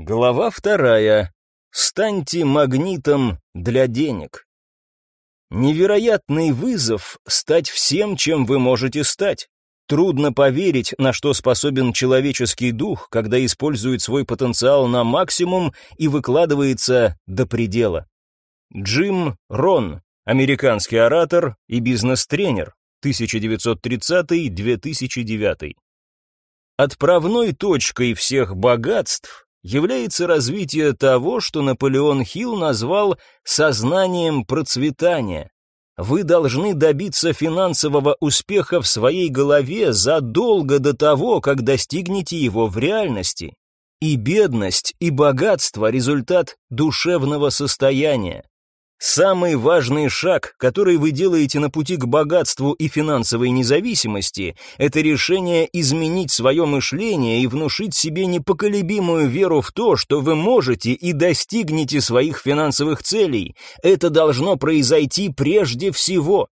Глава вторая. Станьте магнитом для денег. Невероятный вызов стать всем, чем вы можете стать. Трудно поверить, на что способен человеческий дух, когда использует свой потенциал на максимум и выкладывается до предела. Джим Рон, американский оратор и бизнес-тренер, 1930-2009. Отправной точкой всех богатств является развитие того, что Наполеон Хилл назвал сознанием процветания. Вы должны добиться финансового успеха в своей голове задолго до того, как достигнете его в реальности. И бедность, и богатство – результат душевного состояния. Самый важный шаг, который вы делаете на пути к богатству и финансовой независимости, это решение изменить свое мышление и внушить себе непоколебимую веру в то, что вы можете и достигнете своих финансовых целей. Это должно произойти прежде всего.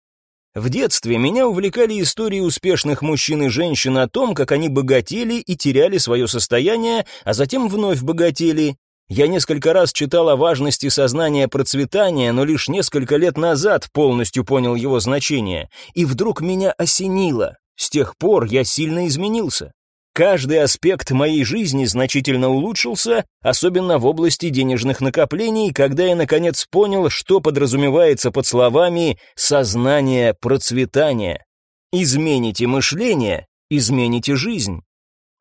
В детстве меня увлекали истории успешных мужчин и женщин о том, как они богатели и теряли свое состояние, а затем вновь богатели, я несколько раз читал о важности сознания процветания, но лишь несколько лет назад полностью понял его значение, и вдруг меня осенило. С тех пор я сильно изменился. Каждый аспект моей жизни значительно улучшился, особенно в области денежных накоплений, когда я наконец понял, что подразумевается под словами «сознание процветания». Измените мышление, измените жизнь.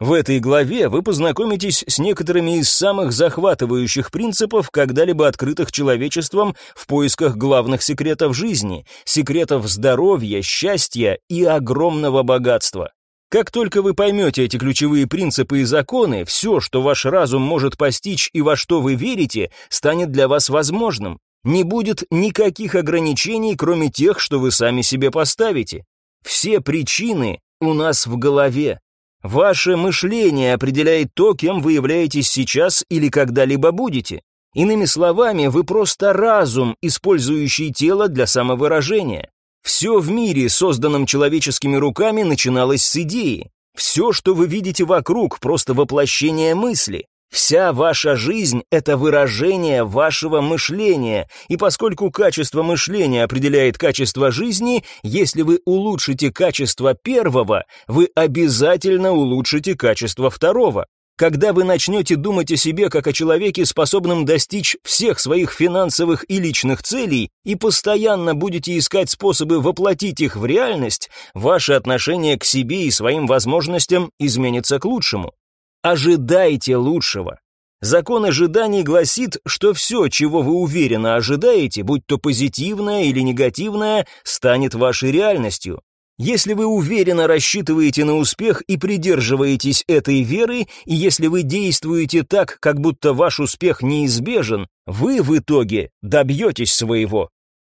В этой главе вы познакомитесь с некоторыми из самых захватывающих принципов, когда-либо открытых человечеством в поисках главных секретов жизни, секретов здоровья, счастья и огромного богатства. Как только вы поймете эти ключевые принципы и законы, все, что ваш разум может постичь и во что вы верите, станет для вас возможным. Не будет никаких ограничений, кроме тех, что вы сами себе поставите. Все причины у нас в голове. Ваше мышление определяет то, кем вы являетесь сейчас или когда-либо будете. Иными словами, вы просто разум, использующий тело для самовыражения. Все в мире, созданном человеческими руками, начиналось с идеи. Все, что вы видите вокруг, просто воплощение мысли. Вся ваша жизнь – это выражение вашего мышления, и поскольку качество мышления определяет качество жизни, если вы улучшите качество первого, вы обязательно улучшите качество второго. Когда вы начнете думать о себе как о человеке, способном достичь всех своих финансовых и личных целей, и постоянно будете искать способы воплотить их в реальность, ваше отношение к себе и своим возможностям изменится к лучшему. Ожидайте лучшего. Закон ожиданий гласит, что все, чего вы уверенно ожидаете, будь то позитивное или негативное, станет вашей реальностью. Если вы уверенно рассчитываете на успех и придерживаетесь этой веры, и если вы действуете так, как будто ваш успех неизбежен, вы в итоге добьетесь своего.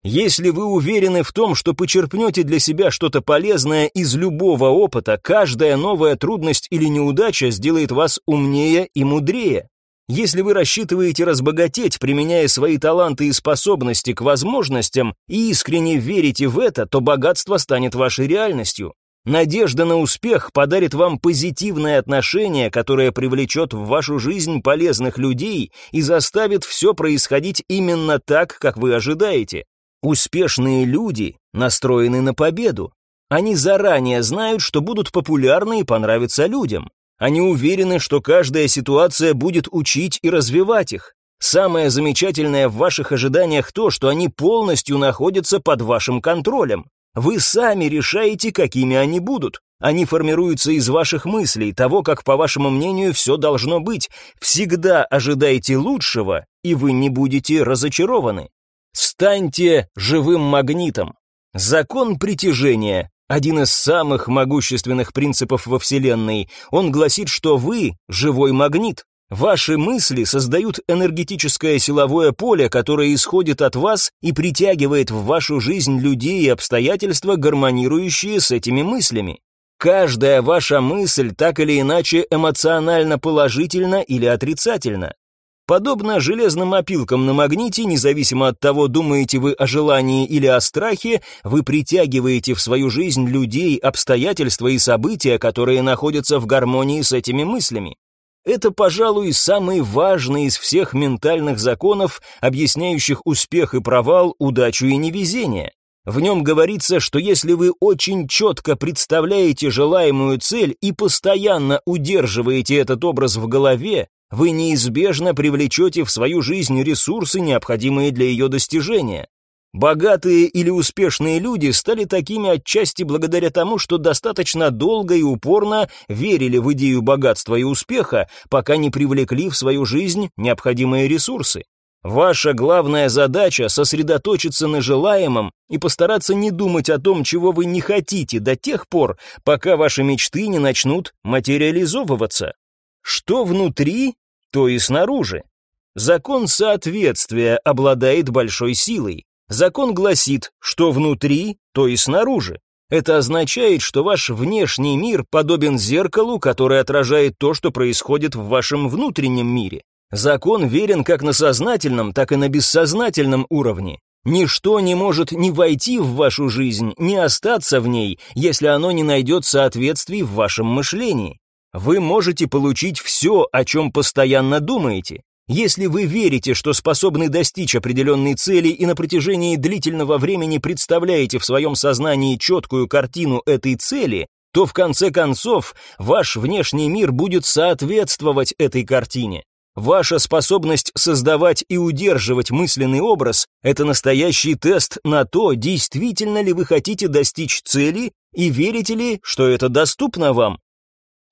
Если вы уверены в том, что почерпнете для себя что-то полезное из любого опыта, каждая новая трудность или неудача сделает вас умнее и мудрее. Если вы рассчитываете разбогатеть, применяя свои таланты и способности к возможностям, и искренне верите в это, то богатство станет вашей реальностью. Надежда на успех подарит вам позитивное отношение, которое привлечет в вашу жизнь полезных людей и заставит все происходить именно так, как вы ожидаете. Успешные люди настроены на победу. Они заранее знают, что будут популярны и понравятся людям. Они уверены, что каждая ситуация будет учить и развивать их. Самое замечательное в ваших ожиданиях то, что они полностью находятся под вашим контролем. Вы сами решаете, какими они будут. Они формируются из ваших мыслей, того, как, по вашему мнению, все должно быть. Всегда ожидайте лучшего, и вы не будете разочарованы. Станьте живым магнитом. Закон притяжения – один из самых могущественных принципов во Вселенной. Он гласит, что вы – живой магнит. Ваши мысли создают энергетическое силовое поле, которое исходит от вас и притягивает в вашу жизнь людей и обстоятельства, гармонирующие с этими мыслями. Каждая ваша мысль так или иначе эмоционально положительна или отрицательна. Подобно железным опилкам на магните, независимо от того, думаете вы о желании или о страхе, вы притягиваете в свою жизнь людей, обстоятельства и события, которые находятся в гармонии с этими мыслями. Это, пожалуй, самый важный из всех ментальных законов, объясняющих успех и провал, удачу и невезение. В нем говорится, что если вы очень четко представляете желаемую цель и постоянно удерживаете этот образ в голове, вы неизбежно привлечете в свою жизнь ресурсы, необходимые для ее достижения. Богатые или успешные люди стали такими отчасти благодаря тому, что достаточно долго и упорно верили в идею богатства и успеха, пока не привлекли в свою жизнь необходимые ресурсы. Ваша главная задача — сосредоточиться на желаемом и постараться не думать о том, чего вы не хотите до тех пор, пока ваши мечты не начнут материализовываться. Что внутри, то и снаружи. Закон соответствия обладает большой силой. Закон гласит, что внутри, то и снаружи. Это означает, что ваш внешний мир подобен зеркалу, которое отражает то, что происходит в вашем внутреннем мире. Закон верен как на сознательном, так и на бессознательном уровне. Ничто не может ни войти в вашу жизнь, ни остаться в ней, если оно не найдет соответствий в вашем мышлении. Вы можете получить все, о чем постоянно думаете. Если вы верите, что способны достичь определенной цели и на протяжении длительного времени представляете в своем сознании четкую картину этой цели, то в конце концов ваш внешний мир будет соответствовать этой картине. Ваша способность создавать и удерживать мысленный образ – это настоящий тест на то, действительно ли вы хотите достичь цели и верите ли, что это доступно вам.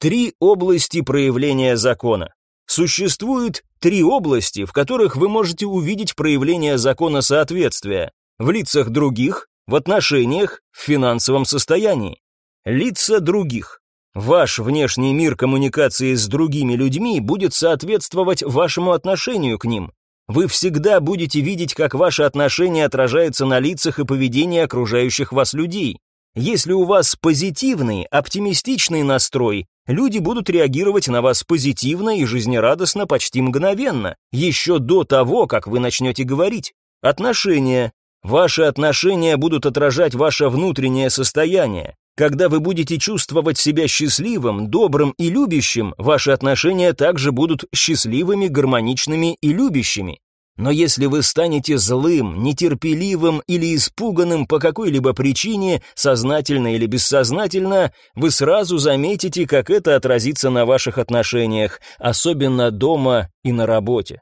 Три области проявления закона. Существует три области, в которых вы можете увидеть проявление закона соответствия. В лицах других, в отношениях, в финансовом состоянии. Лица других. Ваш внешний мир коммуникации с другими людьми будет соответствовать вашему отношению к ним. Вы всегда будете видеть, как ваше отношение отражается на лицах и поведении окружающих вас людей. Если у вас позитивный, оптимистичный настрой, люди будут реагировать на вас позитивно и жизнерадостно почти мгновенно, еще до того, как вы начнете говорить. Отношения. Ваши отношения будут отражать ваше внутреннее состояние. Когда вы будете чувствовать себя счастливым, добрым и любящим, ваши отношения также будут счастливыми, гармоничными и любящими. Но если вы станете злым, нетерпеливым или испуганным по какой-либо причине, сознательно или бессознательно, вы сразу заметите, как это отразится на ваших отношениях, особенно дома и на работе.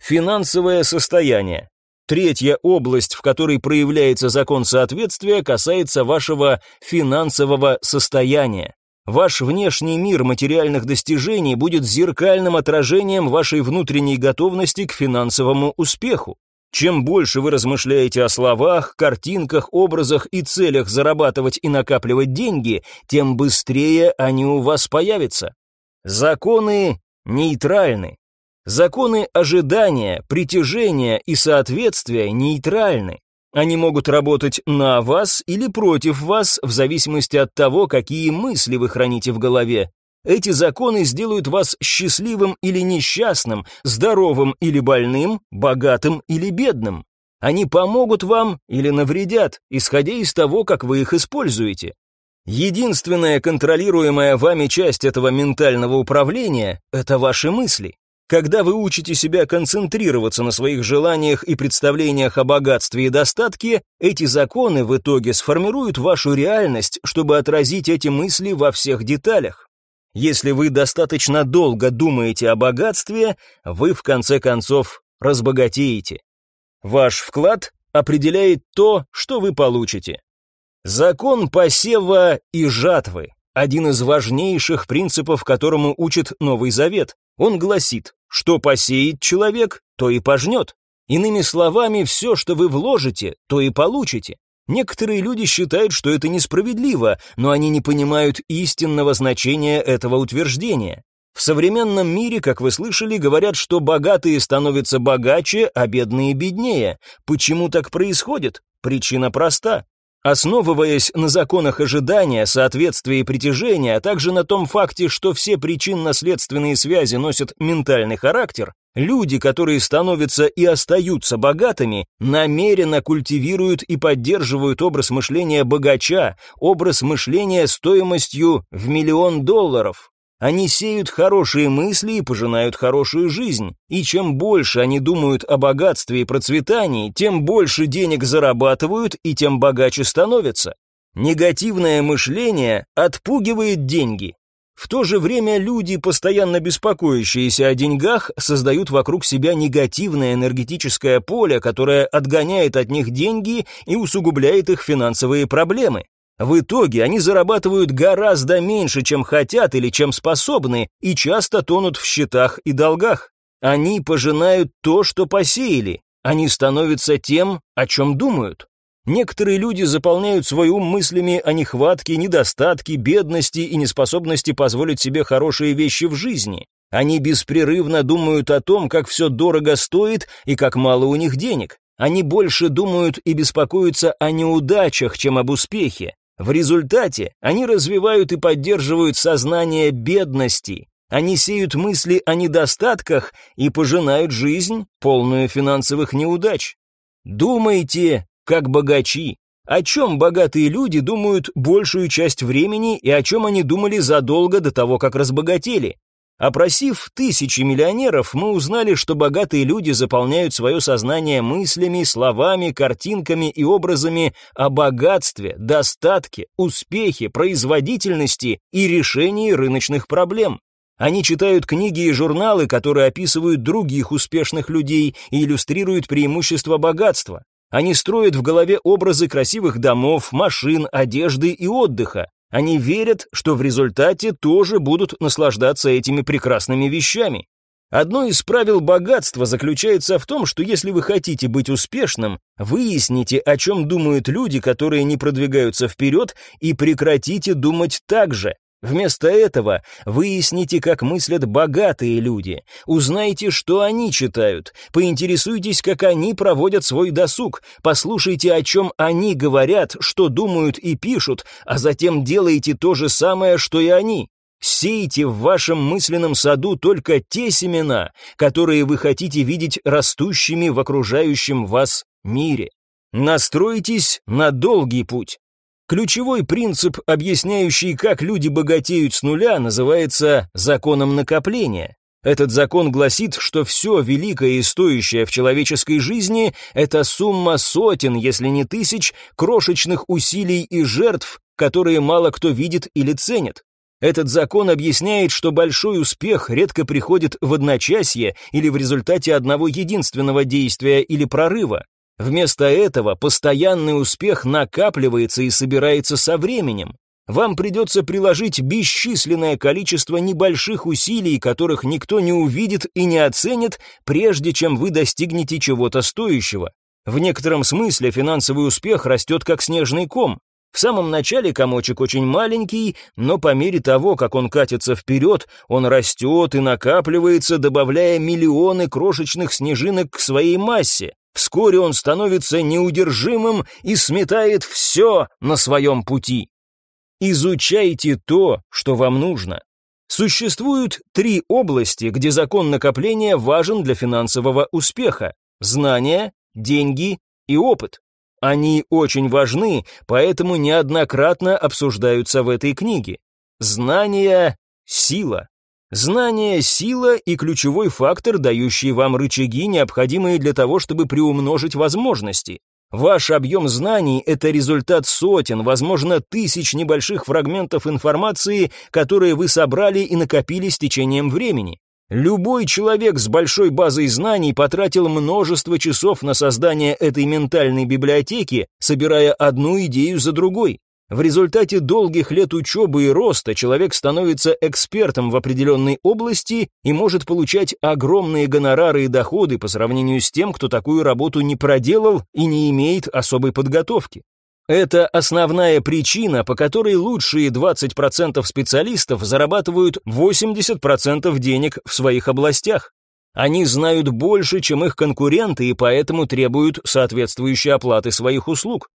Финансовое состояние. Третья область, в которой проявляется закон соответствия, касается вашего финансового состояния. Ваш внешний мир материальных достижений будет зеркальным отражением вашей внутренней готовности к финансовому успеху. Чем больше вы размышляете о словах, картинках, образах и целях зарабатывать и накапливать деньги, тем быстрее они у вас появятся. Законы нейтральны. Законы ожидания, притяжения и соответствия нейтральны. Они могут работать на вас или против вас в зависимости от того, какие мысли вы храните в голове. Эти законы сделают вас счастливым или несчастным, здоровым или больным, богатым или бедным. Они помогут вам или навредят, исходя из того, как вы их используете. Единственная контролируемая вами часть этого ментального управления – это ваши мысли. Когда вы учите себя концентрироваться на своих желаниях и представлениях о богатстве и достатке, эти законы в итоге сформируют вашу реальность, чтобы отразить эти мысли во всех деталях. Если вы достаточно долго думаете о богатстве, вы в конце концов разбогатеете. Ваш вклад определяет то, что вы получите. Закон посева и жатвы – один из важнейших принципов, которому учит Новый Завет. Он гласит, что посеет человек, то и пожнет. Иными словами, все, что вы вложите, то и получите. Некоторые люди считают, что это несправедливо, но они не понимают истинного значения этого утверждения. В современном мире, как вы слышали, говорят, что богатые становятся богаче, а бедные беднее. Почему так происходит? Причина проста. Основываясь на законах ожидания, соответствия и притяжения, а также на том факте, что все причинно-следственные связи носят ментальный характер, люди, которые становятся и остаются богатыми, намеренно культивируют и поддерживают образ мышления богача, образ мышления стоимостью в миллион долларов. Они сеют хорошие мысли и пожинают хорошую жизнь. И чем больше они думают о богатстве и процветании, тем больше денег зарабатывают и тем богаче становятся. Негативное мышление отпугивает деньги. В то же время люди, постоянно беспокоящиеся о деньгах, создают вокруг себя негативное энергетическое поле, которое отгоняет от них деньги и усугубляет их финансовые проблемы. В итоге они зарабатывают гораздо меньше, чем хотят или чем способны, и часто тонут в счетах и долгах. Они пожинают то, что посеяли. Они становятся тем, о чем думают. Некоторые люди заполняют свой ум мыслями о нехватке, недостатке, бедности и неспособности позволить себе хорошие вещи в жизни. Они беспрерывно думают о том, как все дорого стоит и как мало у них денег. Они больше думают и беспокоятся о неудачах, чем об успехе. В результате они развивают и поддерживают сознание бедности. Они сеют мысли о недостатках и пожинают жизнь, полную финансовых неудач. Думайте, как богачи. О чем богатые люди думают большую часть времени и о чем они думали задолго до того, как разбогатели. Опросив тысячи миллионеров, мы узнали, что богатые люди заполняют свое сознание мыслями, словами, картинками и образами о богатстве, достатке, успехе, производительности и решении рыночных проблем. Они читают книги и журналы, которые описывают других успешных людей и иллюстрируют преимущества богатства. Они строят в голове образы красивых домов, машин, одежды и отдыха. Они верят, что в результате тоже будут наслаждаться этими прекрасными вещами. Одно из правил богатства заключается в том, что если вы хотите быть успешным, выясните, о чем думают люди, которые не продвигаются вперед, и прекратите думать так же. Вместо этого выясните, как мыслят богатые люди, узнайте, что они читают, поинтересуйтесь, как они проводят свой досуг, послушайте, о чем они говорят, что думают и пишут, а затем делайте то же самое, что и они. Сейте в вашем мысленном саду только те семена, которые вы хотите видеть растущими в окружающем вас мире. Настройтесь на долгий путь. Ключевой принцип, объясняющий, как люди богатеют с нуля, называется законом накопления. Этот закон гласит, что все великое и стоящее в человеческой жизни – это сумма сотен, если не тысяч, крошечных усилий и жертв, которые мало кто видит или ценит. Этот закон объясняет, что большой успех редко приходит в одночасье или в результате одного единственного действия или прорыва. Вместо этого постоянный успех накапливается и собирается со временем. Вам придется приложить бесчисленное количество небольших усилий, которых никто не увидит и не оценит, прежде чем вы достигнете чего-то стоящего. В некотором смысле финансовый успех растет как снежный ком. В самом начале комочек очень маленький, но по мере того, как он катится вперед, он растет и накапливается, добавляя миллионы крошечных снежинок к своей массе. Вскоре он становится неудержимым и сметает все на своем пути. Изучайте то, что вам нужно. Существуют три области, где закон накопления важен для финансового успеха. Знания, деньги и опыт. Они очень важны, поэтому неоднократно обсуждаются в этой книге. Знания – сила. Знание – сила и ключевой фактор, дающий вам рычаги, необходимые для того, чтобы приумножить возможности. Ваш объем знаний – это результат сотен, возможно, тысяч небольших фрагментов информации, которые вы собрали и накопили с течением времени. Любой человек с большой базой знаний потратил множество часов на создание этой ментальной библиотеки, собирая одну идею за другой. В результате долгих лет учебы и роста человек становится экспертом в определенной области и может получать огромные гонорары и доходы по сравнению с тем, кто такую работу не проделал и не имеет особой подготовки. Это основная причина, по которой лучшие 20% специалистов зарабатывают 80% денег в своих областях. Они знают больше, чем их конкуренты, и поэтому требуют соответствующей оплаты своих услуг.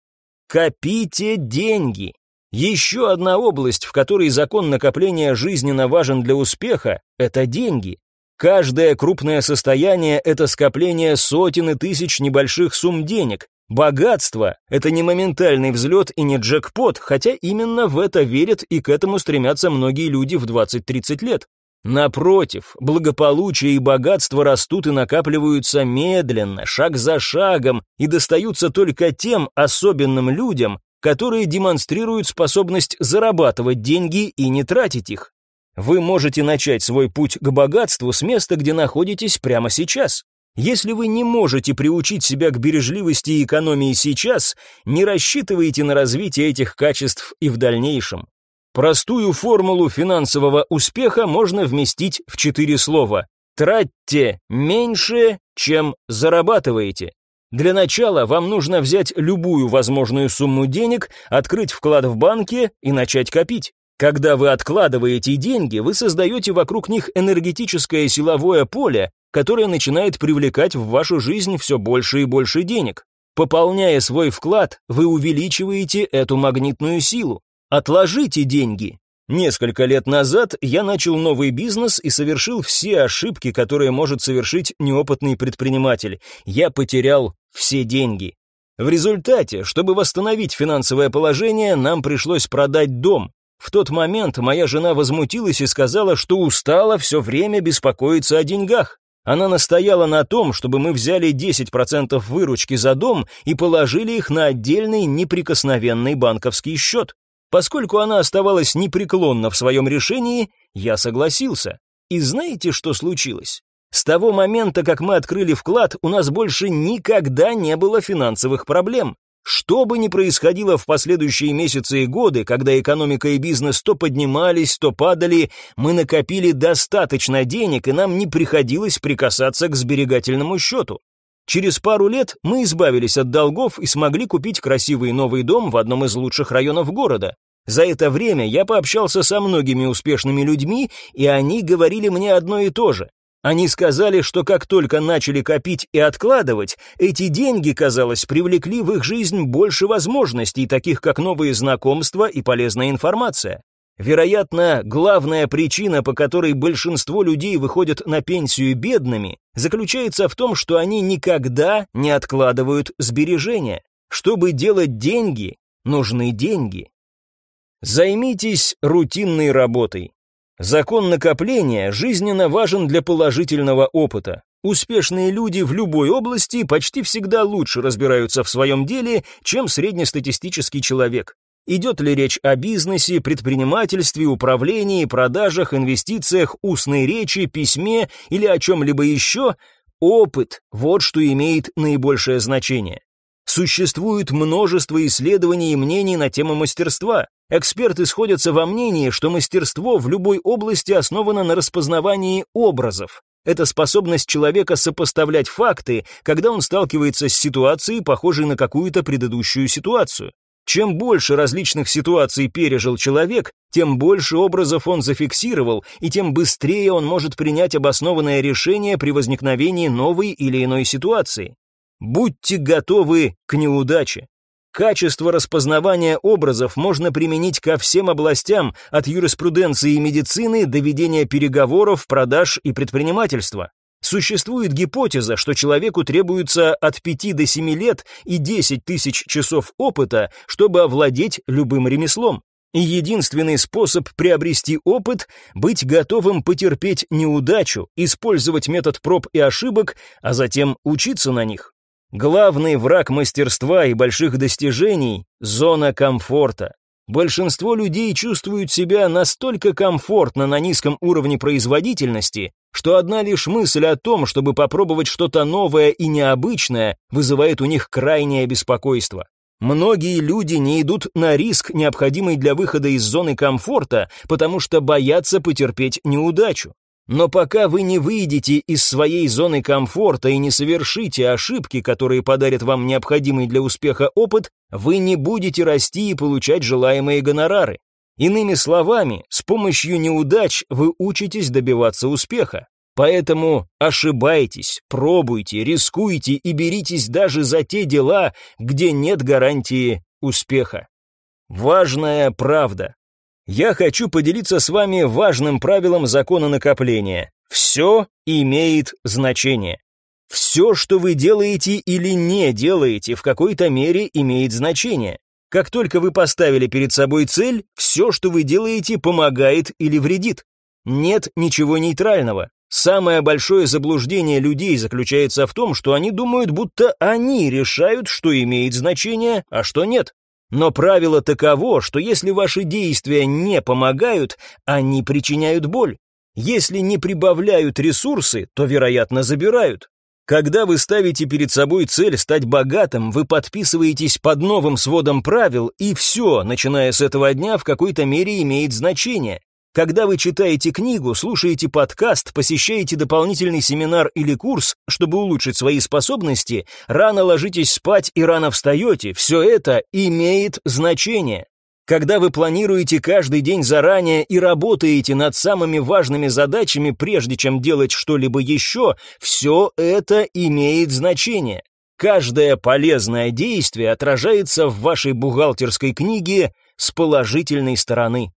Копите деньги. Еще одна область, в которой закон накопления жизненно важен для успеха, это деньги. Каждое крупное состояние – это скопление сотен и тысяч небольших сумм денег. Богатство – это не моментальный взлет и не джекпот, хотя именно в это верят и к этому стремятся многие люди в 20-30 лет. Напротив, благополучие и богатство растут и накапливаются медленно, шаг за шагом, и достаются только тем особенным людям, которые демонстрируют способность зарабатывать деньги и не тратить их. Вы можете начать свой путь к богатству с места, где находитесь прямо сейчас. Если вы не можете приучить себя к бережливости и экономии сейчас, не рассчитывайте на развитие этих качеств и в дальнейшем. Простую формулу финансового успеха можно вместить в четыре слова. Тратьте меньше, чем зарабатываете. Для начала вам нужно взять любую возможную сумму денег, открыть вклад в банке и начать копить. Когда вы откладываете деньги, вы создаете вокруг них энергетическое силовое поле, которое начинает привлекать в вашу жизнь все больше и больше денег. Пополняя свой вклад, вы увеличиваете эту магнитную силу. Отложите деньги. Несколько лет назад я начал новый бизнес и совершил все ошибки, которые может совершить неопытный предприниматель. Я потерял все деньги. В результате, чтобы восстановить финансовое положение, нам пришлось продать дом. В тот момент моя жена возмутилась и сказала, что устала все время беспокоиться о деньгах. Она настояла на том, чтобы мы взяли 10% выручки за дом и положили их на отдельный неприкосновенный банковский счет. Поскольку она оставалась непреклонна в своем решении, я согласился. И знаете, что случилось? С того момента, как мы открыли вклад, у нас больше никогда не было финансовых проблем. Что бы ни происходило в последующие месяцы и годы, когда экономика и бизнес то поднимались, то падали, мы накопили достаточно денег, и нам не приходилось прикасаться к сберегательному счету. Через пару лет мы избавились от долгов и смогли купить красивый новый дом в одном из лучших районов города. За это время я пообщался со многими успешными людьми, и они говорили мне одно и то же. Они сказали, что как только начали копить и откладывать, эти деньги, казалось, привлекли в их жизнь больше возможностей, таких как новые знакомства и полезная информация. Вероятно, главная причина, по которой большинство людей выходят на пенсию бедными, заключается в том, что они никогда не откладывают сбережения. Чтобы делать деньги, нужны деньги. Займитесь рутинной работой. Закон накопления жизненно важен для положительного опыта. Успешные люди в любой области почти всегда лучше разбираются в своем деле, чем среднестатистический человек. Идет ли речь о бизнесе, предпринимательстве, управлении, продажах, инвестициях, устной речи, письме или о чем-либо еще, опыт – вот что имеет наибольшее значение. Существует множество исследований и мнений на тему мастерства. Эксперты сходятся во мнении, что мастерство в любой области основано на распознавании образов. Это способность человека сопоставлять факты, когда он сталкивается с ситуацией, похожей на какую-то предыдущую ситуацию. Чем больше различных ситуаций пережил человек, тем больше образов он зафиксировал, и тем быстрее он может принять обоснованное решение при возникновении новой или иной ситуации. Будьте готовы к неудаче. Качество распознавания образов можно применить ко всем областям, от юриспруденции и медицины до ведения переговоров, продаж и предпринимательства. Существует гипотеза, что человеку требуется от 5 до 7 лет и 10 тысяч часов опыта, чтобы овладеть любым ремеслом. И единственный способ приобрести опыт – быть готовым потерпеть неудачу, использовать метод проб и ошибок, а затем учиться на них. Главный враг мастерства и больших достижений – зона комфорта. Большинство людей чувствуют себя настолько комфортно на низком уровне производительности, что одна лишь мысль о том, чтобы попробовать что-то новое и необычное, вызывает у них крайнее беспокойство. Многие люди не идут на риск, необходимый для выхода из зоны комфорта, потому что боятся потерпеть неудачу. Но пока вы не выйдете из своей зоны комфорта и не совершите ошибки, которые подарят вам необходимый для успеха опыт, вы не будете расти и получать желаемые гонорары. Иными словами, с помощью неудач вы учитесь добиваться успеха. Поэтому ошибайтесь, пробуйте, рискуйте и беритесь даже за те дела, где нет гарантии успеха. Важная правда я хочу поделиться с вами важным правилом закона накопления. Все имеет значение. Все, что вы делаете или не делаете, в какой-то мере имеет значение. Как только вы поставили перед собой цель, все, что вы делаете, помогает или вредит. Нет ничего нейтрального. Самое большое заблуждение людей заключается в том, что они думают, будто они решают, что имеет значение, а что нет. Но правило таково, что если ваши действия не помогают, они причиняют боль. Если не прибавляют ресурсы, то, вероятно, забирают. Когда вы ставите перед собой цель стать богатым, вы подписываетесь под новым сводом правил, и все, начиная с этого дня, в какой-то мере имеет значение. Когда вы читаете книгу, слушаете подкаст, посещаете дополнительный семинар или курс, чтобы улучшить свои способности, рано ложитесь спать и рано встаете, все это имеет значение. Когда вы планируете каждый день заранее и работаете над самыми важными задачами, прежде чем делать что-либо еще, все это имеет значение. Каждое полезное действие отражается в вашей бухгалтерской книге с положительной стороны.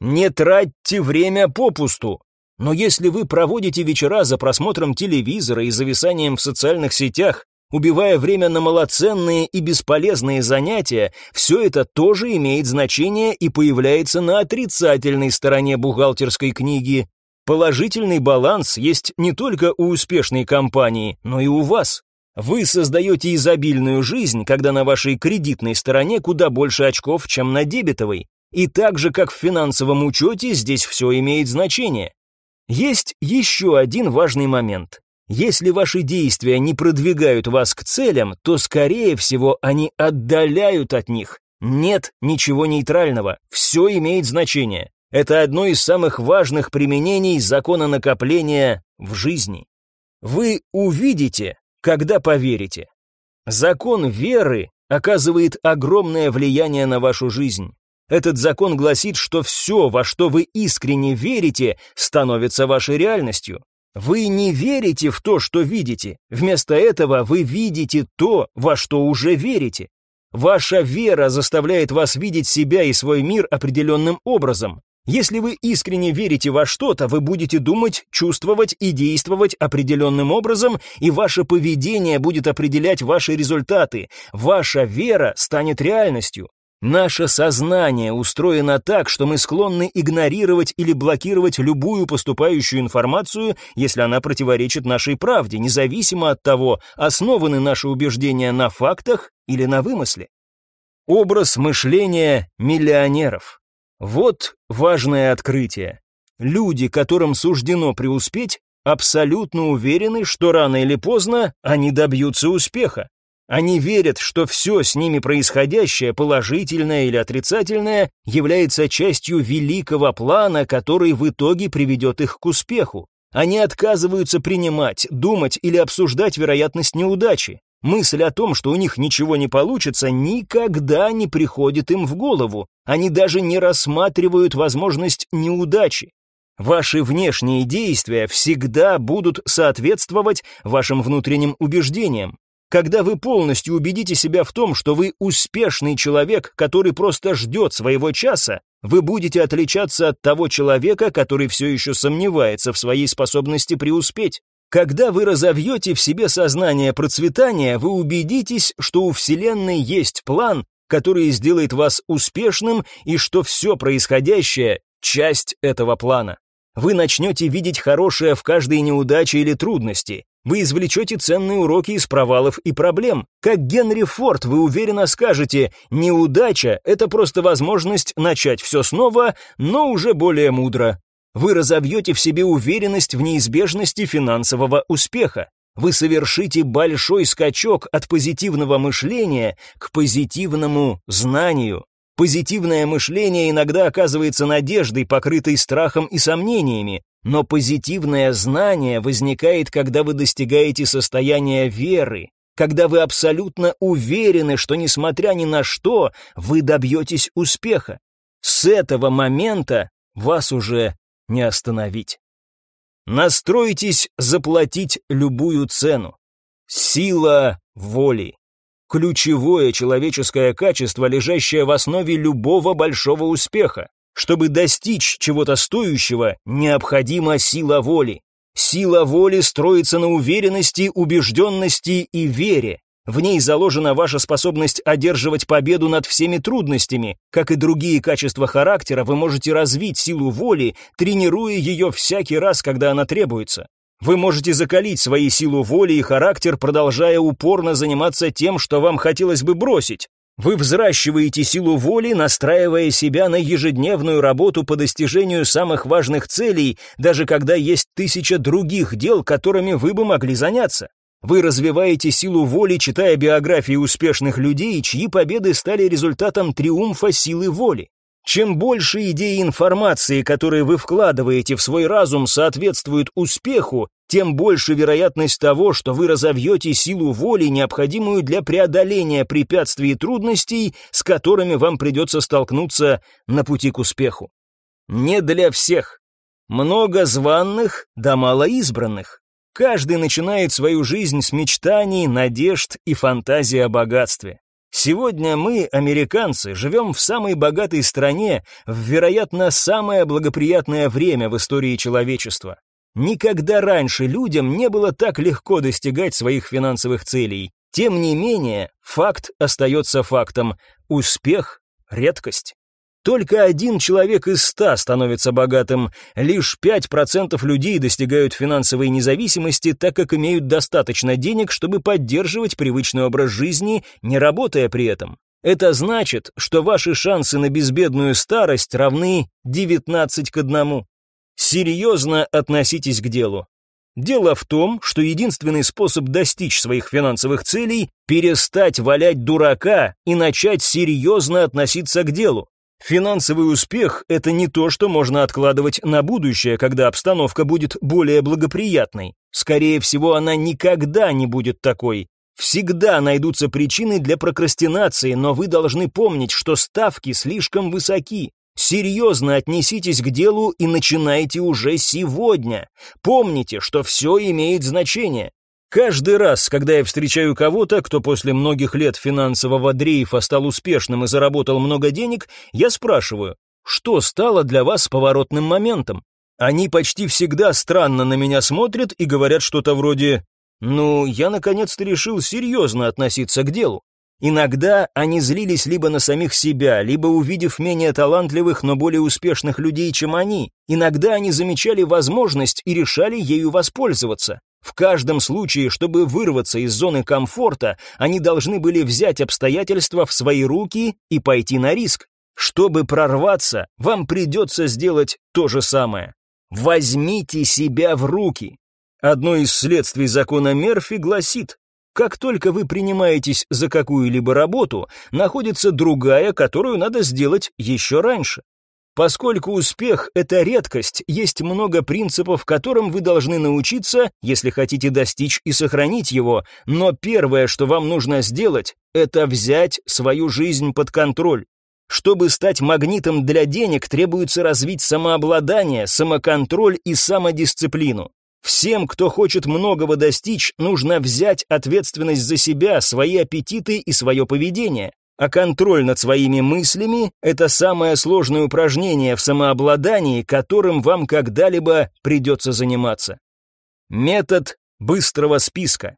Не тратьте время попусту. Но если вы проводите вечера за просмотром телевизора и зависанием в социальных сетях, убивая время на малоценные и бесполезные занятия, все это тоже имеет значение и появляется на отрицательной стороне бухгалтерской книги. Положительный баланс есть не только у успешной компании, но и у вас. Вы создаете изобильную жизнь, когда на вашей кредитной стороне куда больше очков, чем на дебетовой. И так же, как в финансовом учете, здесь все имеет значение. Есть еще один важный момент. Если ваши действия не продвигают вас к целям, то, скорее всего, они отдаляют от них. Нет ничего нейтрального, все имеет значение. Это одно из самых важных применений закона накопления в жизни. Вы увидите, когда поверите. Закон веры оказывает огромное влияние на вашу жизнь. Этот закон гласит, что все, во что вы искренне верите, становится вашей реальностью. Вы не верите в то, что видите. Вместо этого вы видите то, во что уже верите. Ваша вера заставляет вас видеть себя и свой мир определенным образом. Если вы искренне верите во что-то, вы будете думать, чувствовать и действовать определенным образом, и ваше поведение будет определять ваши результаты. Ваша вера станет реальностью. Наше сознание устроено так, что мы склонны игнорировать или блокировать любую поступающую информацию, если она противоречит нашей правде, независимо от того, основаны наши убеждения на фактах или на вымысле. Образ мышления миллионеров. Вот важное открытие. Люди, которым суждено преуспеть, абсолютно уверены, что рано или поздно они добьются успеха. Они верят, что все с ними происходящее, положительное или отрицательное, является частью великого плана, который в итоге приведет их к успеху. Они отказываются принимать, думать или обсуждать вероятность неудачи. Мысль о том, что у них ничего не получится, никогда не приходит им в голову. Они даже не рассматривают возможность неудачи. Ваши внешние действия всегда будут соответствовать вашим внутренним убеждениям. Когда вы полностью убедите себя в том, что вы успешный человек, который просто ждет своего часа, вы будете отличаться от того человека, который все еще сомневается в своей способности преуспеть. Когда вы разовьете в себе сознание процветания, вы убедитесь, что у Вселенной есть план, который сделает вас успешным и что все происходящее – часть этого плана. Вы начнете видеть хорошее в каждой неудаче или трудности. Вы извлечете ценные уроки из провалов и проблем. Как Генри Форд, вы уверенно скажете, неудача – это просто возможность начать все снова, но уже более мудро. Вы разовьете в себе уверенность в неизбежности финансового успеха. Вы совершите большой скачок от позитивного мышления к позитивному знанию. Позитивное мышление иногда оказывается надеждой, покрытой страхом и сомнениями, но позитивное знание возникает, когда вы достигаете состояния веры, когда вы абсолютно уверены, что несмотря ни на что, вы добьетесь успеха. С этого момента вас уже не остановить. Настройтесь заплатить любую цену. Сила воли. Ключевое человеческое качество, лежащее в основе любого большого успеха. Чтобы достичь чего-то стоящего, необходима сила воли. Сила воли строится на уверенности, убежденности и вере. В ней заложена ваша способность одерживать победу над всеми трудностями. Как и другие качества характера, вы можете развить силу воли, тренируя ее всякий раз, когда она требуется. Вы можете закалить свои силу воли и характер, продолжая упорно заниматься тем, что вам хотелось бы бросить. Вы взращиваете силу воли, настраивая себя на ежедневную работу по достижению самых важных целей, даже когда есть тысяча других дел, которыми вы бы могли заняться. Вы развиваете силу воли, читая биографии успешных людей, чьи победы стали результатом триумфа силы воли. Чем больше идей и информации, которые вы вкладываете в свой разум, соответствуют успеху, тем больше вероятность того, что вы разовьете силу воли, необходимую для преодоления препятствий и трудностей, с которыми вам придется столкнуться на пути к успеху. Не для всех. Много званных, да мало избранных. Каждый начинает свою жизнь с мечтаний, надежд и фантазии о богатстве. Сегодня мы, американцы, живем в самой богатой стране, в, вероятно, самое благоприятное время в истории человечества. Никогда раньше людям не было так легко достигать своих финансовых целей. Тем не менее, факт остается фактом. Успех – редкость. Только один человек из ста становится богатым, лишь 5% людей достигают финансовой независимости, так как имеют достаточно денег, чтобы поддерживать привычный образ жизни, не работая при этом. Это значит, что ваши шансы на безбедную старость равны 19 к 1. Серьезно относитесь к делу. Дело в том, что единственный способ достичь своих финансовых целей – перестать валять дурака и начать серьезно относиться к делу. Финансовый успех – это не то, что можно откладывать на будущее, когда обстановка будет более благоприятной. Скорее всего, она никогда не будет такой. Всегда найдутся причины для прокрастинации, но вы должны помнить, что ставки слишком высоки. Серьезно отнеситесь к делу и начинайте уже сегодня. Помните, что все имеет значение. Каждый раз, когда я встречаю кого-то, кто после многих лет финансового дрейфа стал успешным и заработал много денег, я спрашиваю, что стало для вас поворотным моментом? Они почти всегда странно на меня смотрят и говорят что-то вроде «Ну, я наконец-то решил серьезно относиться к делу». Иногда они злились либо на самих себя, либо увидев менее талантливых, но более успешных людей, чем они. Иногда они замечали возможность и решали ею воспользоваться. В каждом случае, чтобы вырваться из зоны комфорта, они должны были взять обстоятельства в свои руки и пойти на риск. Чтобы прорваться, вам придется сделать то же самое. Возьмите себя в руки. Одно из следствий закона Мерфи гласит, как только вы принимаетесь за какую-либо работу, находится другая, которую надо сделать еще раньше. Поскольку успех – это редкость, есть много принципов, которым вы должны научиться, если хотите достичь и сохранить его, но первое, что вам нужно сделать, это взять свою жизнь под контроль. Чтобы стать магнитом для денег, требуется развить самообладание, самоконтроль и самодисциплину. Всем, кто хочет многого достичь, нужно взять ответственность за себя, свои аппетиты и свое поведение. А контроль над своими мыслями – это самое сложное упражнение в самообладании, которым вам когда-либо придется заниматься. Метод быстрого списка.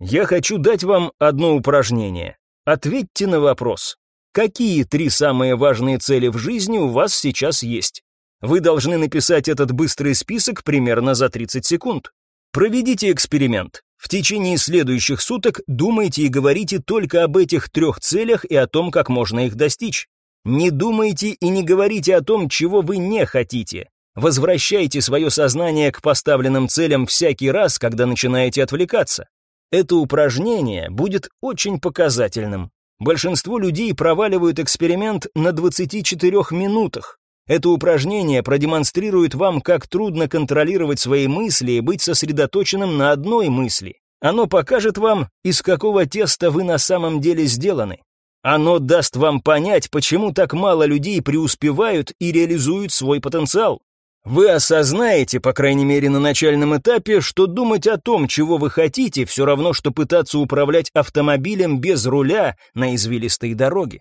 Я хочу дать вам одно упражнение. Ответьте на вопрос. Какие три самые важные цели в жизни у вас сейчас есть? Вы должны написать этот быстрый список примерно за 30 секунд. Проведите эксперимент. В течение следующих суток думайте и говорите только об этих трех целях и о том, как можно их достичь. Не думайте и не говорите о том, чего вы не хотите. Возвращайте свое сознание к поставленным целям всякий раз, когда начинаете отвлекаться. Это упражнение будет очень показательным. Большинство людей проваливают эксперимент на 24 минутах. Это упражнение продемонстрирует вам, как трудно контролировать свои мысли и быть сосредоточенным на одной мысли. Оно покажет вам, из какого теста вы на самом деле сделаны. Оно даст вам понять, почему так мало людей преуспевают и реализуют свой потенциал. Вы осознаете, по крайней мере на начальном этапе, что думать о том, чего вы хотите, все равно, что пытаться управлять автомобилем без руля на извилистой дороге.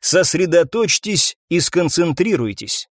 Сосредоточьтесь и сконцентрируйтесь.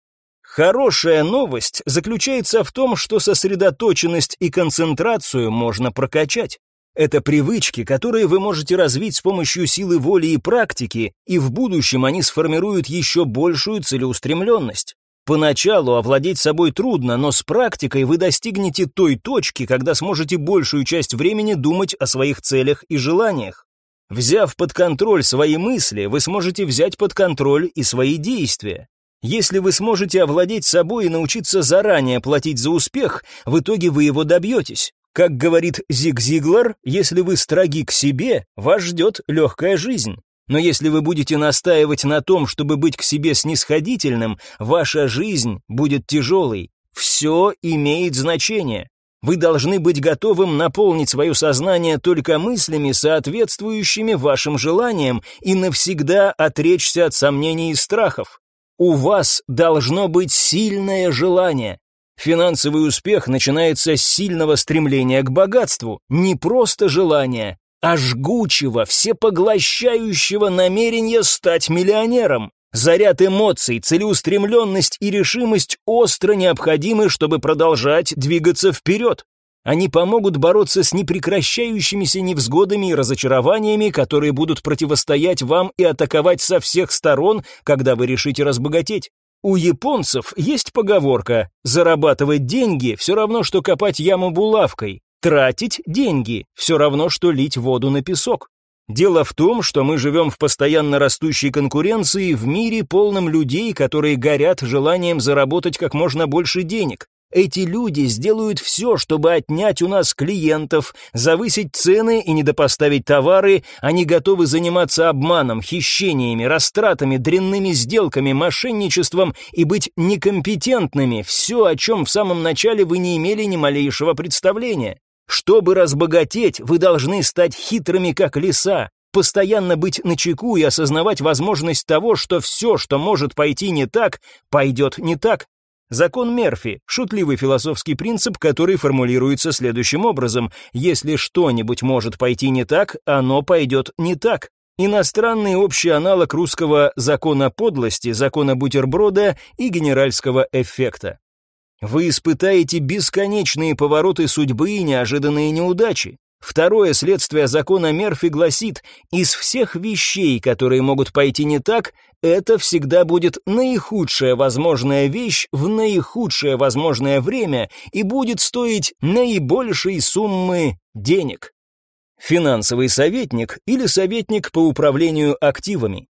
Хорошая новость заключается в том, что сосредоточенность и концентрацию можно прокачать. Это привычки, которые вы можете развить с помощью силы воли и практики, и в будущем они сформируют еще большую целеустремленность. Поначалу овладеть собой трудно, но с практикой вы достигнете той точки, когда сможете большую часть времени думать о своих целях и желаниях. Взяв под контроль свои мысли, вы сможете взять под контроль и свои действия. Если вы сможете овладеть собой и научиться заранее платить за успех, в итоге вы его добьетесь. Как говорит Зиг Зиглар, если вы строги к себе, вас ждет легкая жизнь. Но если вы будете настаивать на том, чтобы быть к себе снисходительным, ваша жизнь будет тяжелой. Все имеет значение. Вы должны быть готовым наполнить свое сознание только мыслями, соответствующими вашим желаниям, и навсегда отречься от сомнений и страхов. У вас должно быть сильное желание. Финансовый успех начинается с сильного стремления к богатству, не просто желания, а жгучего, всепоглощающего намерения стать миллионером. Заряд эмоций, целеустремленность и решимость остро необходимы, чтобы продолжать двигаться вперед. Они помогут бороться с непрекращающимися невзгодами и разочарованиями, которые будут противостоять вам и атаковать со всех сторон, когда вы решите разбогатеть. У японцев есть поговорка «зарабатывать деньги все равно, что копать яму булавкой, тратить деньги все равно, что лить воду на песок». Дело в том, что мы живем в постоянно растущей конкуренции в мире полном людей, которые горят желанием заработать как можно больше денег. Эти люди сделают все, чтобы отнять у нас клиентов, завысить цены и недопоставить товары. Они готовы заниматься обманом, хищениями, растратами, дрянными сделками, мошенничеством и быть некомпетентными. Все, о чем в самом начале вы не имели ни малейшего представления. Чтобы разбогатеть, вы должны стать хитрыми, как лиса, постоянно быть начеку и осознавать возможность того, что все, что может пойти не так, пойдет не так. Закон Мерфи – шутливый философский принцип, который формулируется следующим образом. Если что-нибудь может пойти не так, оно пойдет не так. Иностранный общий аналог русского закона подлости, закона бутерброда и генеральского эффекта. Вы испытаете бесконечные повороты судьбы и неожиданные неудачи. Второе следствие закона Мерфи гласит, из всех вещей, которые могут пойти не так, это всегда будет наихудшая возможная вещь в наихудшее возможное время и будет стоить наибольшей суммы денег. Финансовый советник или советник по управлению активами.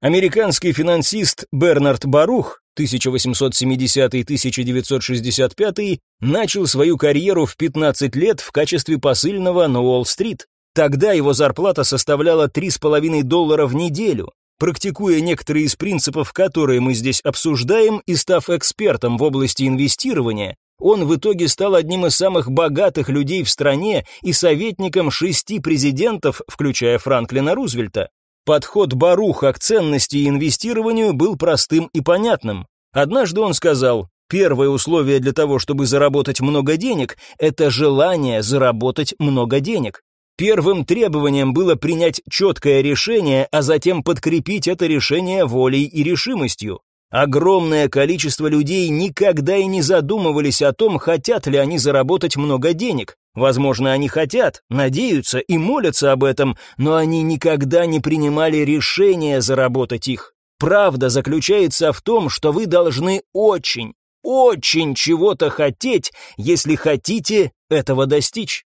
Американский финансист Бернард Барух 1870-1965 начал свою карьеру в 15 лет в качестве посыльного на Уолл-стрит. Тогда его зарплата составляла 3,5 доллара в неделю. Практикуя некоторые из принципов, которые мы здесь обсуждаем, и став экспертом в области инвестирования, он в итоге стал одним из самых богатых людей в стране и советником шести президентов, включая Франклина Рузвельта. Подход Баруха к ценности и инвестированию был простым и понятным. Однажды он сказал, первое условие для того, чтобы заработать много денег, это желание заработать много денег. Первым требованием было принять четкое решение, а затем подкрепить это решение волей и решимостью. Огромное количество людей никогда и не задумывались о том, хотят ли они заработать много денег. Возможно, они хотят, надеются и молятся об этом, но они никогда не принимали решения заработать их. Правда заключается в том, что вы должны очень, очень чего-то хотеть, если хотите этого достичь.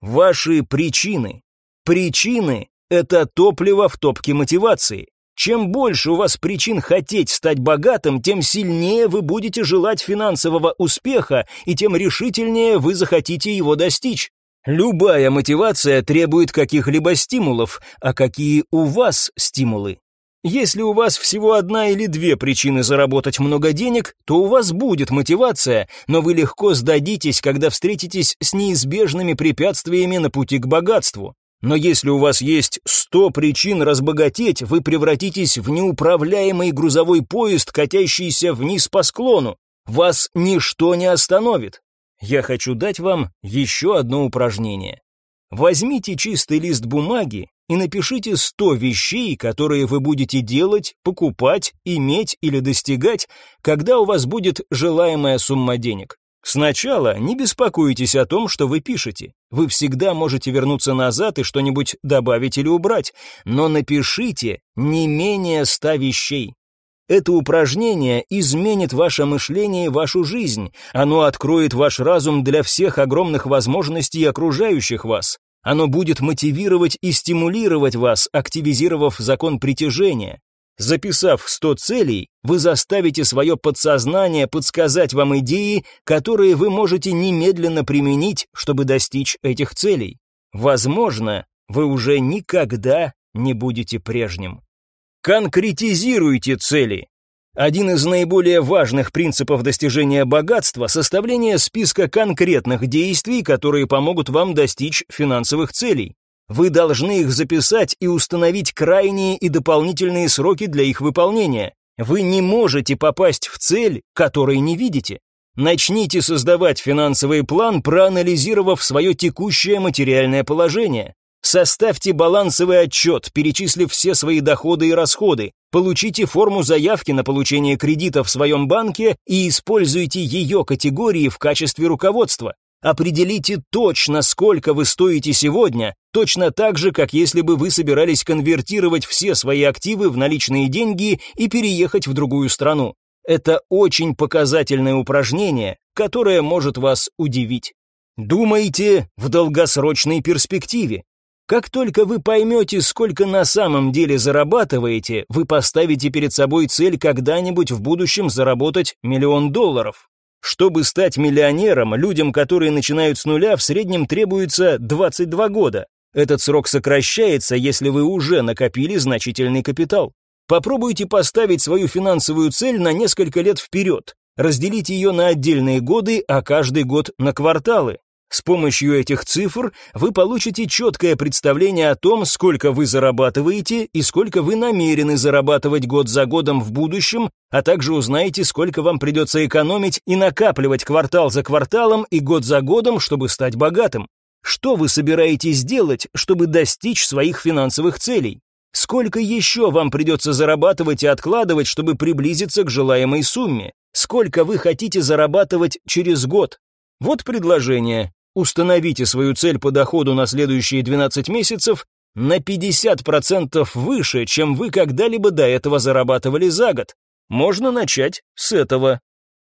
Ваши причины. Причины – это топливо в топке мотивации. Чем больше у вас причин хотеть стать богатым, тем сильнее вы будете желать финансового успеха, и тем решительнее вы захотите его достичь. Любая мотивация требует каких-либо стимулов, а какие у вас стимулы? Если у вас всего одна или две причины заработать много денег, то у вас будет мотивация, но вы легко сдадитесь, когда встретитесь с неизбежными препятствиями на пути к богатству. Но если у вас есть 100 причин разбогатеть, вы превратитесь в неуправляемый грузовой поезд, катящийся вниз по склону. Вас ничто не остановит. Я хочу дать вам еще одно упражнение. Возьмите чистый лист бумаги и напишите 100 вещей, которые вы будете делать, покупать, иметь или достигать, когда у вас будет желаемая сумма денег. Сначала не беспокойтесь о том, что вы пишете. Вы всегда можете вернуться назад и что-нибудь добавить или убрать, но напишите не менее 100 вещей. Это упражнение изменит ваше мышление и вашу жизнь. Оно откроет ваш разум для всех огромных возможностей окружающих вас. Оно будет мотивировать и стимулировать вас, активизировав закон притяжения. Записав 100 целей, вы заставите свое подсознание подсказать вам идеи, которые вы можете немедленно применить, чтобы достичь этих целей. Возможно, вы уже никогда не будете прежним. Конкретизируйте цели. Один из наиболее важных принципов достижения богатства – составление списка конкретных действий, которые помогут вам достичь финансовых целей. Вы должны их записать и установить крайние и дополнительные сроки для их выполнения. Вы не можете попасть в цель, которой не видите. Начните создавать финансовый план, проанализировав свое текущее материальное положение. Составьте балансовый отчет, перечислив все свои доходы и расходы. Получите форму заявки на получение кредита в своем банке и используйте ее категории в качестве руководства. Определите точно, сколько вы стоите сегодня, точно так же, как если бы вы собирались конвертировать все свои активы в наличные деньги и переехать в другую страну. Это очень показательное упражнение, которое может вас удивить. Думайте в долгосрочной перспективе. Как только вы поймете, сколько на самом деле зарабатываете, вы поставите перед собой цель когда-нибудь в будущем заработать миллион долларов. Чтобы стать миллионером, людям, которые начинают с нуля, в среднем требуется 22 года. Этот срок сокращается, если вы уже накопили значительный капитал. Попробуйте поставить свою финансовую цель на несколько лет вперед. Разделите ее на отдельные годы, а каждый год на кварталы. С помощью этих цифр вы получите четкое представление о том, сколько вы зарабатываете и сколько вы намерены зарабатывать год за годом в будущем, а также узнаете, сколько вам придется экономить и накапливать квартал за кварталом и год за годом, чтобы стать богатым. Что вы собираетесь делать, чтобы достичь своих финансовых целей? Сколько еще вам придется зарабатывать и откладывать, чтобы приблизиться к желаемой сумме? Сколько вы хотите зарабатывать через год? Вот предложение. Установите свою цель по доходу на следующие 12 месяцев на 50% выше, чем вы когда-либо до этого зарабатывали за год. Можно начать с этого.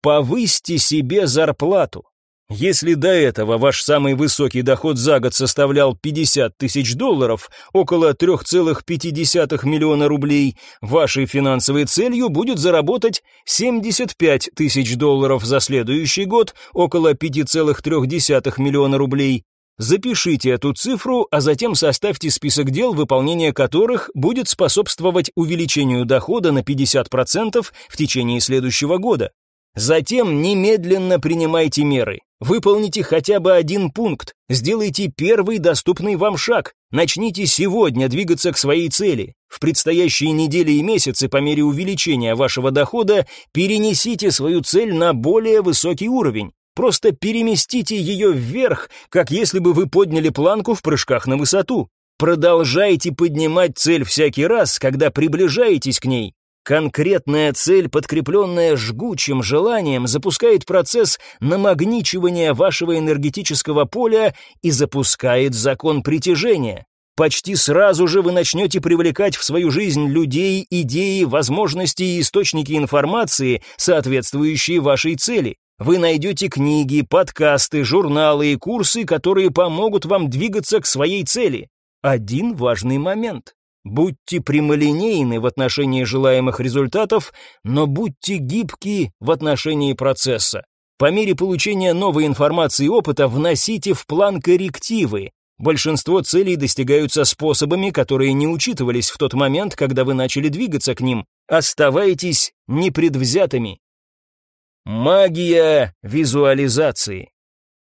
Повысьте себе зарплату. Если до этого ваш самый высокий доход за год составлял 50 тысяч долларов, около 3,5 миллиона рублей, вашей финансовой целью будет заработать 75 тысяч долларов за следующий год, около 5,3 миллиона рублей. Запишите эту цифру, а затем составьте список дел, выполнение которых будет способствовать увеличению дохода на 50% в течение следующего года. Затем немедленно принимайте меры. Выполните хотя бы один пункт, сделайте первый доступный вам шаг, начните сегодня двигаться к своей цели. В предстоящие недели и месяцы по мере увеличения вашего дохода перенесите свою цель на более высокий уровень. Просто переместите ее вверх, как если бы вы подняли планку в прыжках на высоту. Продолжайте поднимать цель всякий раз, когда приближаетесь к ней. Конкретная цель, подкрепленная жгучим желанием, запускает процесс намагничивания вашего энергетического поля и запускает закон притяжения. Почти сразу же вы начнете привлекать в свою жизнь людей, идеи, возможности и источники информации, соответствующие вашей цели. Вы найдете книги, подкасты, журналы и курсы, которые помогут вам двигаться к своей цели. Один важный момент. Будьте прямолинейны в отношении желаемых результатов, но будьте гибки в отношении процесса. По мере получения новой информации и опыта вносите в план коррективы. Большинство целей достигаются способами, которые не учитывались в тот момент, когда вы начали двигаться к ним. Оставайтесь непредвзятыми. Магия визуализации.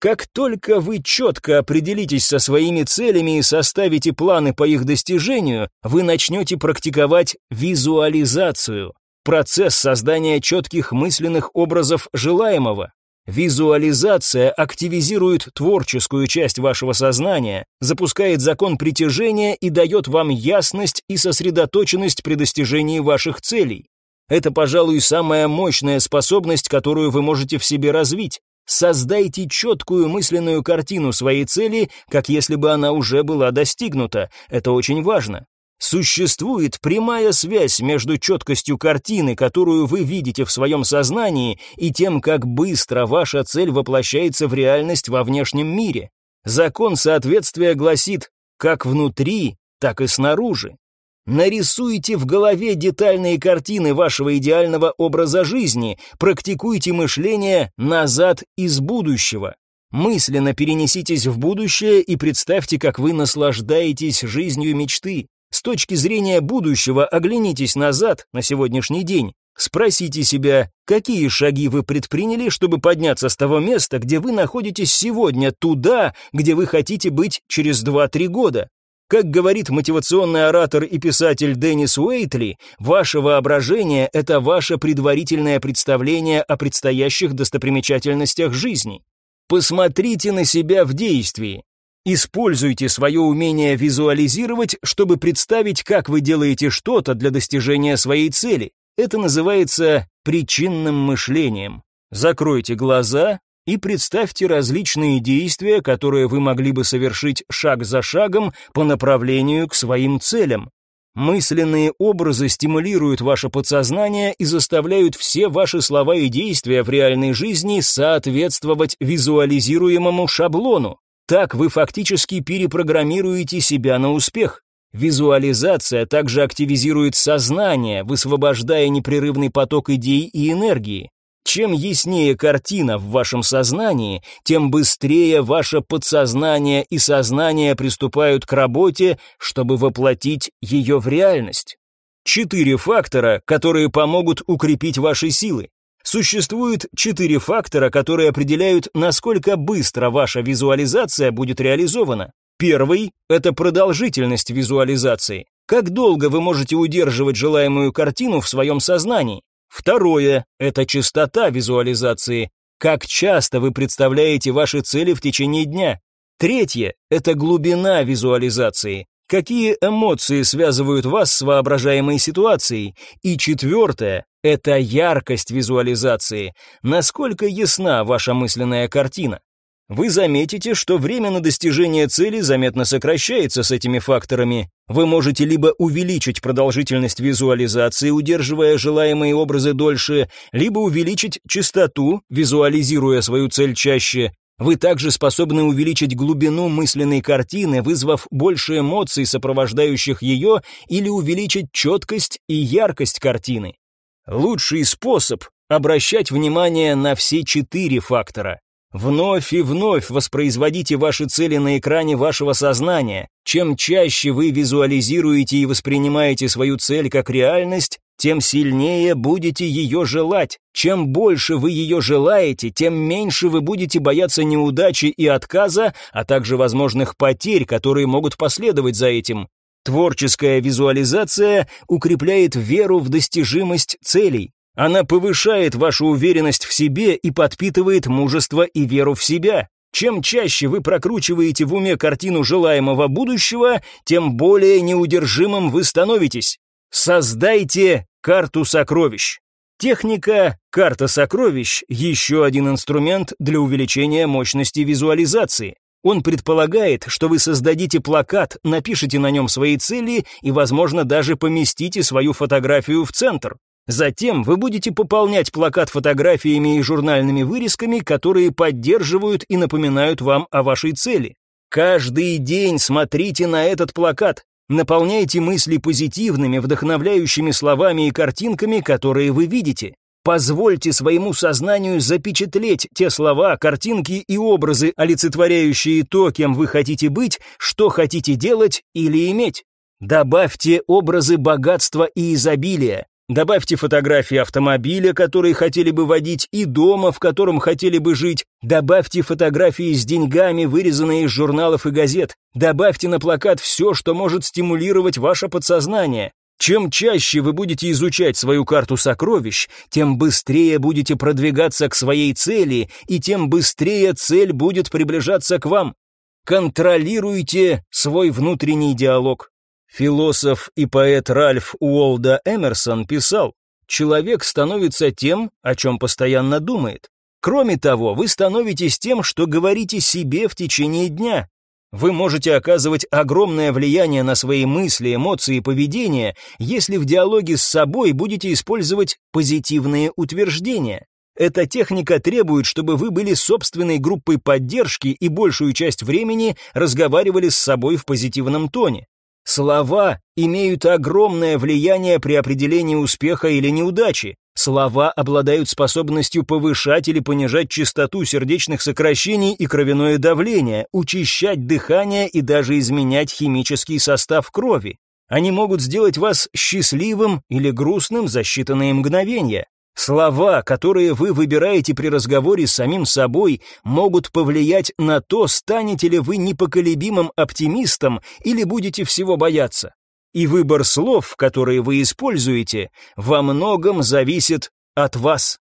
Как только вы четко определитесь со своими целями и составите планы по их достижению, вы начнете практиковать визуализацию, процесс создания четких мысленных образов желаемого. Визуализация активизирует творческую часть вашего сознания, запускает закон притяжения и дает вам ясность и сосредоточенность при достижении ваших целей. Это, пожалуй, самая мощная способность, которую вы можете в себе развить. Создайте четкую мысленную картину своей цели, как если бы она уже была достигнута. Это очень важно. Существует прямая связь между четкостью картины, которую вы видите в своем сознании, и тем, как быстро ваша цель воплощается в реальность во внешнем мире. Закон соответствия гласит как внутри, так и снаружи. Нарисуйте в голове детальные картины вашего идеального образа жизни, практикуйте мышление назад из будущего. Мысленно перенеситесь в будущее и представьте, как вы наслаждаетесь жизнью мечты. С точки зрения будущего оглянитесь назад на сегодняшний день. Спросите себя, какие шаги вы предприняли, чтобы подняться с того места, где вы находитесь сегодня, туда, где вы хотите быть через 2-3 года. Как говорит мотивационный оратор и писатель Деннис Уэйтли, ваше воображение – это ваше предварительное представление о предстоящих достопримечательностях жизни. Посмотрите на себя в действии. Используйте свое умение визуализировать, чтобы представить, как вы делаете что-то для достижения своей цели. Это называется причинным мышлением. Закройте глаза и представьте различные действия, которые вы могли бы совершить шаг за шагом по направлению к своим целям. Мысленные образы стимулируют ваше подсознание и заставляют все ваши слова и действия в реальной жизни соответствовать визуализируемому шаблону. Так вы фактически перепрограммируете себя на успех. Визуализация также активизирует сознание, высвобождая непрерывный поток идей и энергии. Чем яснее картина в вашем сознании, тем быстрее ваше подсознание и сознание приступают к работе, чтобы воплотить ее в реальность. Четыре фактора, которые помогут укрепить ваши силы. Существует четыре фактора, которые определяют, насколько быстро ваша визуализация будет реализована. Первый – это продолжительность визуализации. Как долго вы можете удерживать желаемую картину в своем сознании? Второе – это частота визуализации. Как часто вы представляете ваши цели в течение дня? Третье – это глубина визуализации. Какие эмоции связывают вас с воображаемой ситуацией? И четвертое – это яркость визуализации. Насколько ясна ваша мысленная картина? Вы заметите, что время на достижение цели заметно сокращается с этими факторами. Вы можете либо увеличить продолжительность визуализации, удерживая желаемые образы дольше, либо увеличить частоту, визуализируя свою цель чаще, вы также способны увеличить глубину мысленной картины, вызвав больше эмоций, сопровождающих ее, или увеличить четкость и яркость картины. Лучший способ – обращать внимание на все четыре фактора. Вновь и вновь воспроизводите ваши цели на экране вашего сознания. Чем чаще вы визуализируете и воспринимаете свою цель как реальность, тем сильнее будете ее желать. Чем больше вы ее желаете, тем меньше вы будете бояться неудачи и отказа, а также возможных потерь, которые могут последовать за этим. Творческая визуализация укрепляет веру в достижимость целей. Она повышает вашу уверенность в себе и подпитывает мужество и веру в себя. Чем чаще вы прокручиваете в уме картину желаемого будущего, тем более неудержимым вы становитесь. Создайте карту сокровищ. Техника «Карта сокровищ» – еще один инструмент для увеличения мощности визуализации. Он предполагает, что вы создадите плакат, напишите на нем свои цели и, возможно, даже поместите свою фотографию в центр. Затем вы будете пополнять плакат фотографиями и журнальными вырезками, которые поддерживают и напоминают вам о вашей цели. Каждый день смотрите на этот плакат, Наполняйте мысли позитивными, вдохновляющими словами и картинками, которые вы видите. Позвольте своему сознанию запечатлеть те слова, картинки и образы, олицетворяющие то, кем вы хотите быть, что хотите делать или иметь. Добавьте образы богатства и изобилия. Добавьте фотографии автомобиля, который хотели бы водить, и дома, в котором хотели бы жить. Добавьте фотографии с деньгами, вырезанные из журналов и газет. Добавьте на плакат все, что может стимулировать ваше подсознание. Чем чаще вы будете изучать свою карту сокровищ, тем быстрее будете продвигаться к своей цели, и тем быстрее цель будет приближаться к вам. Контролируйте свой внутренний диалог. Философ и поэт Ральф Уолда Эмерсон писал, «Человек становится тем, о чем постоянно думает. Кроме того, вы становитесь тем, что говорите себе в течение дня. Вы можете оказывать огромное влияние на свои мысли, эмоции и поведение, если в диалоге с собой будете использовать позитивные утверждения. Эта техника требует, чтобы вы были собственной группой поддержки и большую часть времени разговаривали с собой в позитивном тоне. Слова имеют огромное влияние при определении успеха или неудачи. Слова обладают способностью повышать или понижать частоту сердечных сокращений и кровяное давление, учащать дыхание и даже изменять химический состав крови. Они могут сделать вас счастливым или грустным за считанные мгновения. Слова, которые вы выбираете при разговоре с самим собой, могут повлиять на то, станете ли вы непоколебимым оптимистом или будете всего бояться и выбор слов, которые вы используете, во многом зависит от вас.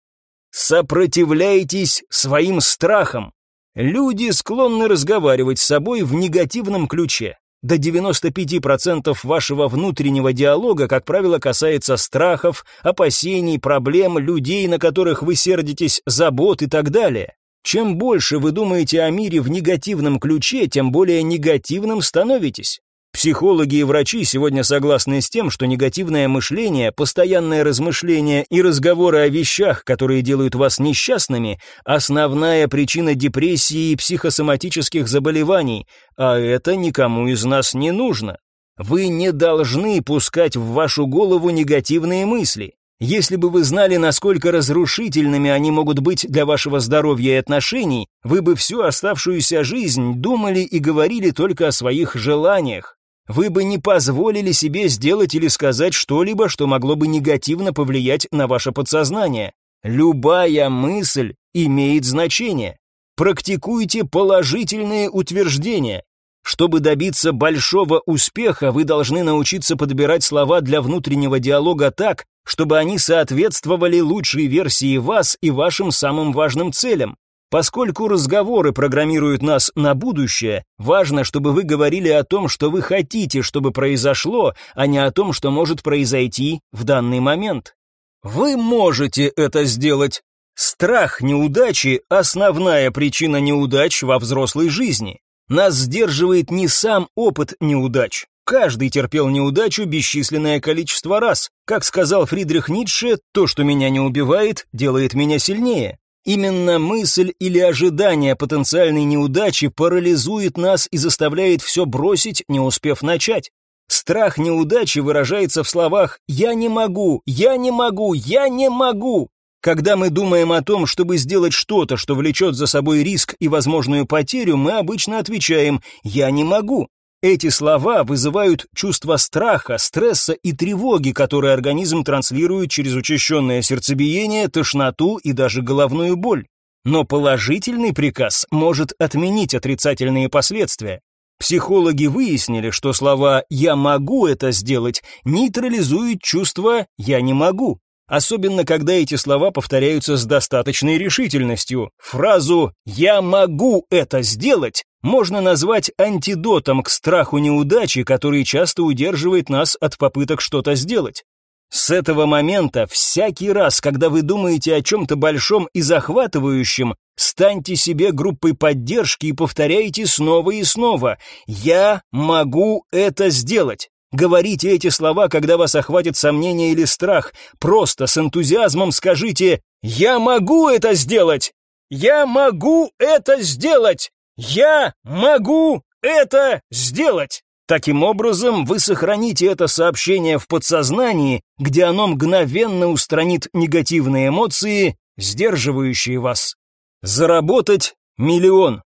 Сопротивляйтесь своим страхам. Люди склонны разговаривать с собой в негативном ключе. До 95% вашего внутреннего диалога, как правило, касается страхов, опасений, проблем, людей, на которых вы сердитесь, забот и так далее. Чем больше вы думаете о мире в негативном ключе, тем более негативным становитесь. Психологи и врачи сегодня согласны с тем, что негативное мышление, постоянное размышление и разговоры о вещах, которые делают вас несчастными, основная причина депрессии и психосоматических заболеваний, а это никому из нас не нужно. Вы не должны пускать в вашу голову негативные мысли. Если бы вы знали, насколько разрушительными они могут быть для вашего здоровья и отношений, вы бы всю оставшуюся жизнь думали и говорили только о своих желаниях вы бы не позволили себе сделать или сказать что-либо, что могло бы негативно повлиять на ваше подсознание. Любая мысль имеет значение. Практикуйте положительные утверждения. Чтобы добиться большого успеха, вы должны научиться подбирать слова для внутреннего диалога так, чтобы они соответствовали лучшей версии вас и вашим самым важным целям. Поскольку разговоры программируют нас на будущее, важно, чтобы вы говорили о том, что вы хотите, чтобы произошло, а не о том, что может произойти в данный момент. Вы можете это сделать. Страх неудачи – основная причина неудач во взрослой жизни. Нас сдерживает не сам опыт неудач. Каждый терпел неудачу бесчисленное количество раз. Как сказал Фридрих Ницше, то, что меня не убивает, делает меня сильнее. Именно мысль или ожидание потенциальной неудачи парализует нас и заставляет все бросить, не успев начать. Страх неудачи выражается в словах «я не могу», «я не могу», «я не могу». Когда мы думаем о том, чтобы сделать что-то, что влечет за собой риск и возможную потерю, мы обычно отвечаем «я не могу». Эти слова вызывают чувство страха, стресса и тревоги, которые организм транслирует через учащенное сердцебиение, тошноту и даже головную боль. Но положительный приказ может отменить отрицательные последствия. Психологи выяснили, что слова «я могу это сделать» нейтрализуют чувство «я не могу». Особенно, когда эти слова повторяются с достаточной решительностью. Фразу «я могу это сделать» можно назвать антидотом к страху неудачи, который часто удерживает нас от попыток что-то сделать. С этого момента всякий раз, когда вы думаете о чем-то большом и захватывающем, станьте себе группой поддержки и повторяйте снова и снова «Я могу это сделать». Говорите эти слова, когда вас охватит сомнение или страх. Просто с энтузиазмом скажите «Я могу это сделать! Я могу это сделать! Я могу это сделать!» Таким образом, вы сохраните это сообщение в подсознании, где оно мгновенно устранит негативные эмоции, сдерживающие вас. Заработать миллион.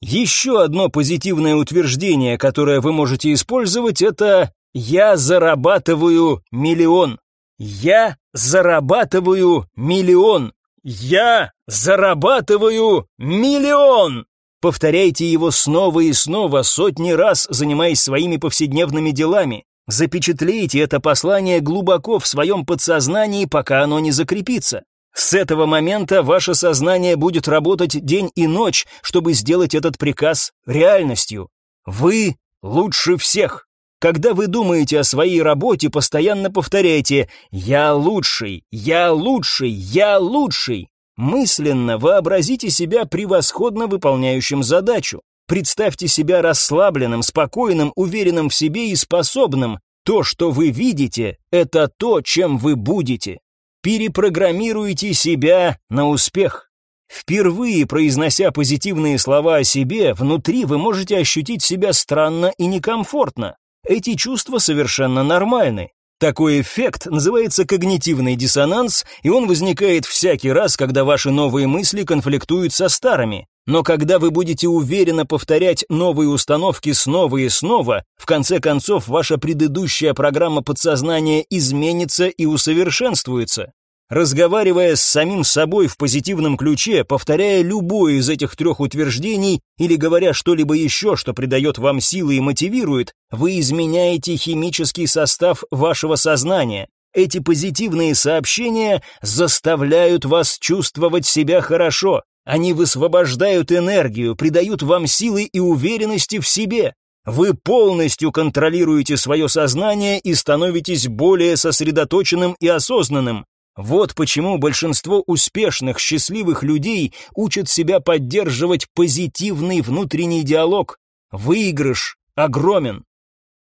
Еще одно позитивное утверждение, которое вы можете использовать, это «Я зарабатываю миллион». «Я зарабатываю миллион». «Я зарабатываю миллион». Повторяйте его снова и снова, сотни раз, занимаясь своими повседневными делами. Запечатлейте это послание глубоко в своем подсознании, пока оно не закрепится. С этого момента ваше сознание будет работать день и ночь, чтобы сделать этот приказ реальностью. Вы лучше всех. Когда вы думаете о своей работе, постоянно повторяйте «Я лучший, я лучший, я лучший». Мысленно вообразите себя превосходно выполняющим задачу. Представьте себя расслабленным, спокойным, уверенным в себе и способным. То, что вы видите, это то, чем вы будете. Перепрограммируйте себя на успех. Впервые произнося позитивные слова о себе, внутри вы можете ощутить себя странно и некомфортно. Эти чувства совершенно нормальны. Такой эффект называется когнитивный диссонанс, и он возникает всякий раз, когда ваши новые мысли конфликтуют со старыми. Но когда вы будете уверенно повторять новые установки снова и снова, в конце концов ваша предыдущая программа подсознания изменится и усовершенствуется. Разговаривая с самим собой в позитивном ключе, повторяя любое из этих трех утверждений или говоря что-либо еще, что придает вам силы и мотивирует, вы изменяете химический состав вашего сознания. Эти позитивные сообщения заставляют вас чувствовать себя хорошо. Они высвобождают энергию, придают вам силы и уверенности в себе. Вы полностью контролируете свое сознание и становитесь более сосредоточенным и осознанным. Вот почему большинство успешных, счастливых людей учат себя поддерживать позитивный внутренний диалог. Выигрыш огромен.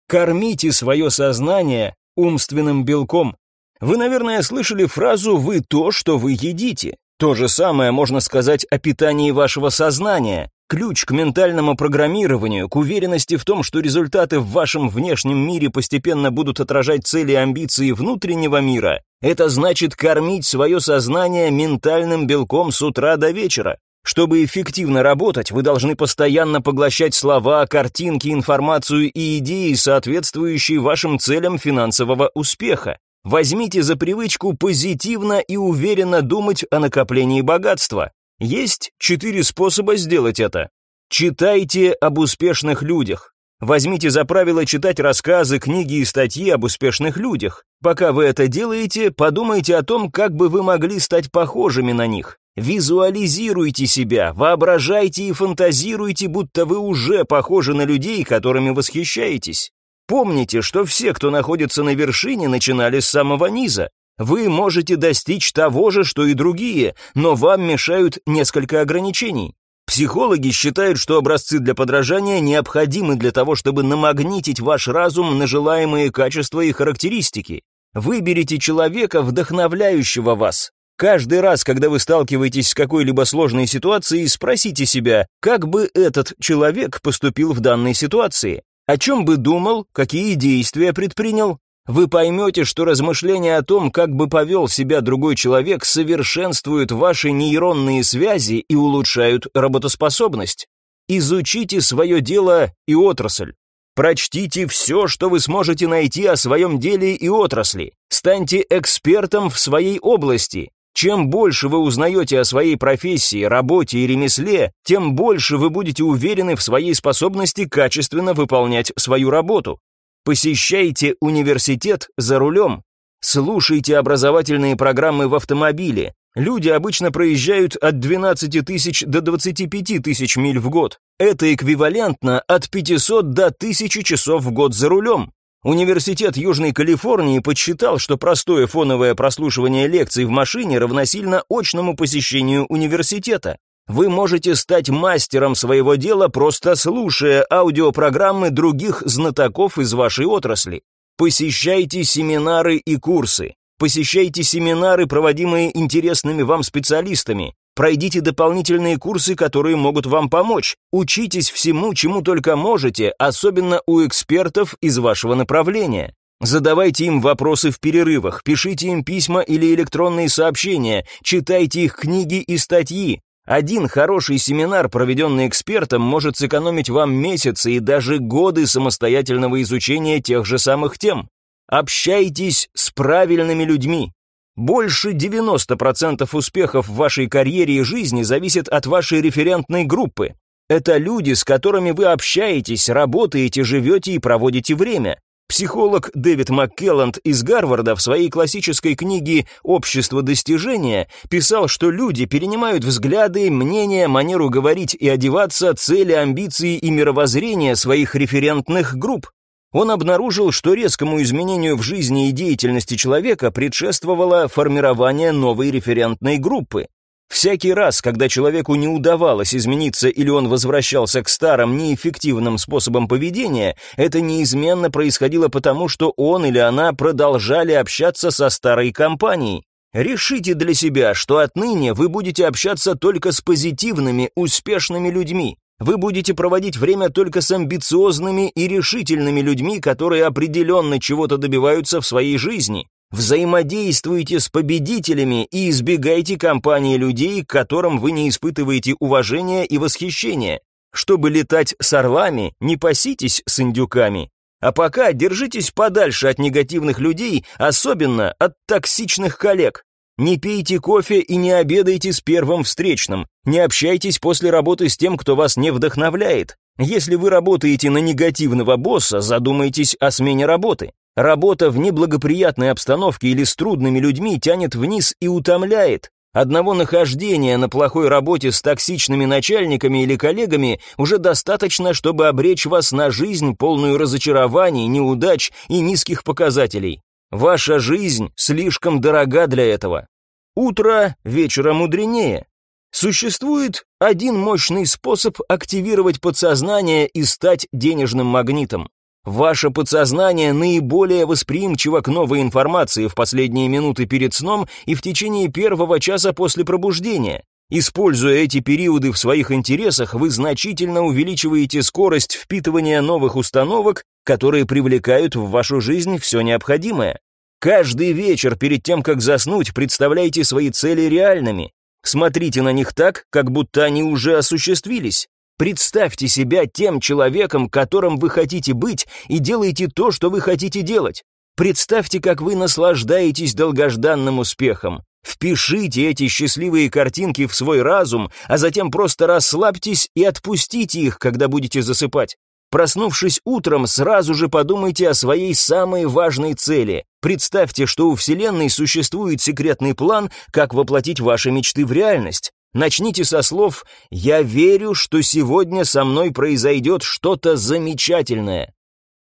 Кормите свое сознание умственным белком. Вы, наверное, слышали фразу «вы то, что вы едите». То же самое можно сказать о питании вашего сознания. Ключ к ментальному программированию, к уверенности в том, что результаты в вашем внешнем мире постепенно будут отражать цели и амбиции внутреннего мира, это значит кормить свое сознание ментальным белком с утра до вечера. Чтобы эффективно работать, вы должны постоянно поглощать слова, картинки, информацию и идеи, соответствующие вашим целям финансового успеха. Возьмите за привычку позитивно и уверенно думать о накоплении богатства. Есть четыре способа сделать это. Читайте об успешных людях. Возьмите за правило читать рассказы, книги и статьи об успешных людях. Пока вы это делаете, подумайте о том, как бы вы могли стать похожими на них. Визуализируйте себя, воображайте и фантазируйте, будто вы уже похожи на людей, которыми восхищаетесь. Помните, что все, кто находится на вершине, начинали с самого низа. Вы можете достичь того же, что и другие, но вам мешают несколько ограничений. Психологи считают, что образцы для подражания необходимы для того, чтобы намагнитить ваш разум на желаемые качества и характеристики. Выберите человека, вдохновляющего вас. Каждый раз, когда вы сталкиваетесь с какой-либо сложной ситуацией, спросите себя, как бы этот человек поступил в данной ситуации, о чем бы думал, какие действия предпринял, вы поймете, что размышления о том, как бы повел себя другой человек, совершенствуют ваши нейронные связи и улучшают работоспособность. Изучите свое дело и отрасль. Прочтите все, что вы сможете найти о своем деле и отрасли. Станьте экспертом в своей области. Чем больше вы узнаете о своей профессии, работе и ремесле, тем больше вы будете уверены в своей способности качественно выполнять свою работу. Посещайте университет за рулем. Слушайте образовательные программы в автомобиле. Люди обычно проезжают от 12 тысяч до 25 тысяч миль в год. Это эквивалентно от 500 до 1000 часов в год за рулем. Университет Южной Калифорнии подсчитал, что простое фоновое прослушивание лекций в машине равносильно очному посещению университета. Вы можете стать мастером своего дела, просто слушая аудиопрограммы других знатоков из вашей отрасли. Посещайте семинары и курсы. Посещайте семинары, проводимые интересными вам специалистами. Пройдите дополнительные курсы, которые могут вам помочь. Учитесь всему, чему только можете, особенно у экспертов из вашего направления. Задавайте им вопросы в перерывах, пишите им письма или электронные сообщения, читайте их книги и статьи, один хороший семинар, проведенный экспертом, может сэкономить вам месяцы и даже годы самостоятельного изучения тех же самых тем. Общайтесь с правильными людьми. Больше 90% успехов в вашей карьере и жизни зависит от вашей референтной группы. Это люди, с которыми вы общаетесь, работаете, живете и проводите время. Психолог Дэвид МакКелланд из Гарварда в своей классической книге «Общество достижения» писал, что люди перенимают взгляды, мнения, манеру говорить и одеваться, цели, амбиции и мировоззрение своих референтных групп. Он обнаружил, что резкому изменению в жизни и деятельности человека предшествовало формирование новой референтной группы. Всякий раз, когда человеку не удавалось измениться или он возвращался к старым неэффективным способам поведения, это неизменно происходило потому, что он или она продолжали общаться со старой компанией. Решите для себя, что отныне вы будете общаться только с позитивными, успешными людьми. Вы будете проводить время только с амбициозными и решительными людьми, которые определенно чего-то добиваются в своей жизни. Взаимодействуйте с победителями и избегайте компании людей, к которым вы не испытываете уважения и восхищения. Чтобы летать с орлами, не паситесь с индюками. А пока держитесь подальше от негативных людей, особенно от токсичных коллег. Не пейте кофе и не обедайте с первым встречным. Не общайтесь после работы с тем, кто вас не вдохновляет. Если вы работаете на негативного босса, задумайтесь о смене работы. Работа в неблагоприятной обстановке или с трудными людьми тянет вниз и утомляет. Одного нахождения на плохой работе с токсичными начальниками или коллегами уже достаточно, чтобы обречь вас на жизнь, полную разочарований, неудач и низких показателей. Ваша жизнь слишком дорога для этого. Утро вечера мудренее. Существует один мощный способ активировать подсознание и стать денежным магнитом. Ваше подсознание наиболее восприимчиво к новой информации в последние минуты перед сном и в течение первого часа после пробуждения. Используя эти периоды в своих интересах, вы значительно увеличиваете скорость впитывания новых установок, которые привлекают в вашу жизнь все необходимое. Каждый вечер перед тем, как заснуть, представляйте свои цели реальными. Смотрите на них так, как будто они уже осуществились. Представьте себя тем человеком, которым вы хотите быть, и делайте то, что вы хотите делать. Представьте, как вы наслаждаетесь долгожданным успехом. Впишите эти счастливые картинки в свой разум, а затем просто расслабьтесь и отпустите их, когда будете засыпать. Проснувшись утром, сразу же подумайте о своей самой важной цели. Представьте, что у Вселенной существует секретный план, как воплотить ваши мечты в реальность. Начните со слов «Я верю, что сегодня со мной произойдет что-то замечательное».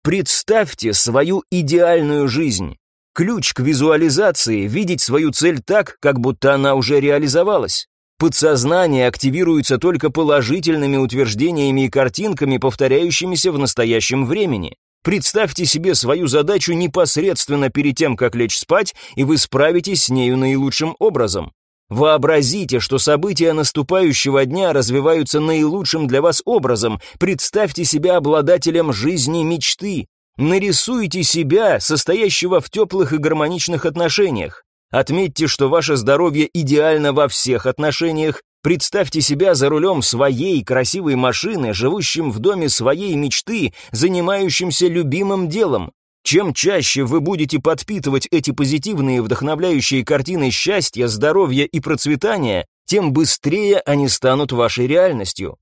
Представьте свою идеальную жизнь. Ключ к визуализации – видеть свою цель так, как будто она уже реализовалась. Подсознание активируется только положительными утверждениями и картинками, повторяющимися в настоящем времени. Представьте себе свою задачу непосредственно перед тем, как лечь спать, и вы справитесь с нею наилучшим образом. Вообразите, что события наступающего дня развиваются наилучшим для вас образом. Представьте себя обладателем жизни мечты. Нарисуйте себя, состоящего в теплых и гармоничных отношениях. Отметьте, что ваше здоровье идеально во всех отношениях. Представьте себя за рулем своей красивой машины, живущим в доме своей мечты, занимающимся любимым делом. Чем чаще вы будете подпитывать эти позитивные вдохновляющие картины счастья, здоровья и процветания, тем быстрее они станут вашей реальностью.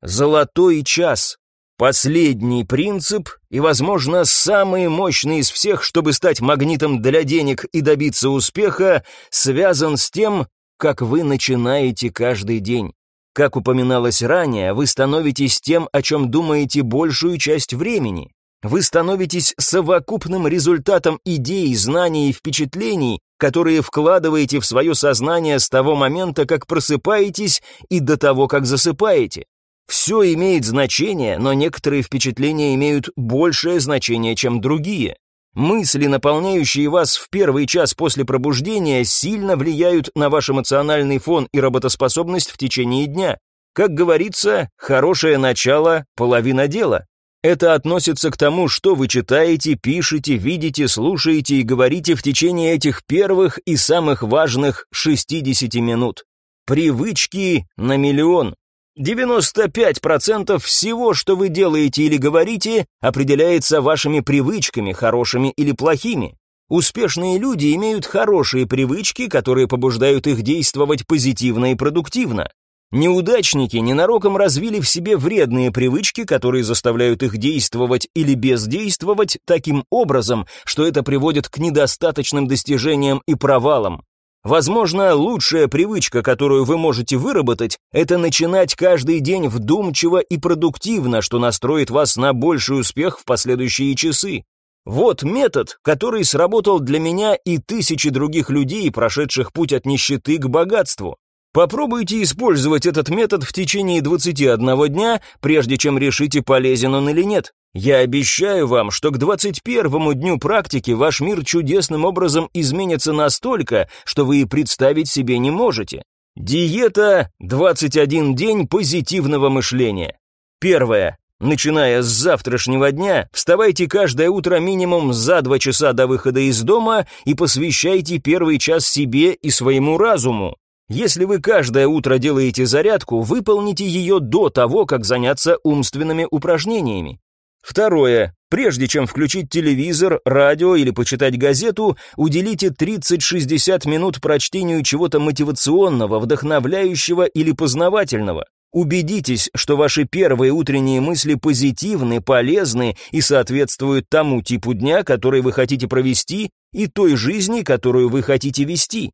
Золотой час. Последний принцип и, возможно, самый мощный из всех, чтобы стать магнитом для денег и добиться успеха, связан с тем, как вы начинаете каждый день. Как упоминалось ранее, вы становитесь тем, о чем думаете большую часть времени. Вы становитесь совокупным результатом идей, знаний и впечатлений, которые вкладываете в свое сознание с того момента, как просыпаетесь и до того, как засыпаете. Все имеет значение, но некоторые впечатления имеют большее значение, чем другие. Мысли, наполняющие вас в первый час после пробуждения, сильно влияют на ваш эмоциональный фон и работоспособность в течение дня. Как говорится, хорошее начало – половина дела. Это относится к тому, что вы читаете, пишете, видите, слушаете и говорите в течение этих первых и самых важных 60 минут. Привычки на миллион. 95% всего, что вы делаете или говорите, определяется вашими привычками, хорошими или плохими. Успешные люди имеют хорошие привычки, которые побуждают их действовать позитивно и продуктивно. Неудачники ненароком развили в себе вредные привычки, которые заставляют их действовать или бездействовать таким образом, что это приводит к недостаточным достижениям и провалам. Возможно, лучшая привычка, которую вы можете выработать, это начинать каждый день вдумчиво и продуктивно, что настроит вас на больший успех в последующие часы. Вот метод, который сработал для меня и тысячи других людей, прошедших путь от нищеты к богатству. Попробуйте использовать этот метод в течение 21 дня, прежде чем решите, полезен он или нет. Я обещаю вам, что к 21 дню практики ваш мир чудесным образом изменится настолько, что вы и представить себе не можете. Диета 21 день позитивного мышления. Первое. Начиная с завтрашнего дня, вставайте каждое утро минимум за 2 часа до выхода из дома и посвящайте первый час себе и своему разуму. Если вы каждое утро делаете зарядку, выполните ее до того, как заняться умственными упражнениями. Второе. Прежде чем включить телевизор, радио или почитать газету, уделите 30-60 минут прочтению чего-то мотивационного, вдохновляющего или познавательного. Убедитесь, что ваши первые утренние мысли позитивны, полезны и соответствуют тому типу дня, который вы хотите провести, и той жизни, которую вы хотите вести.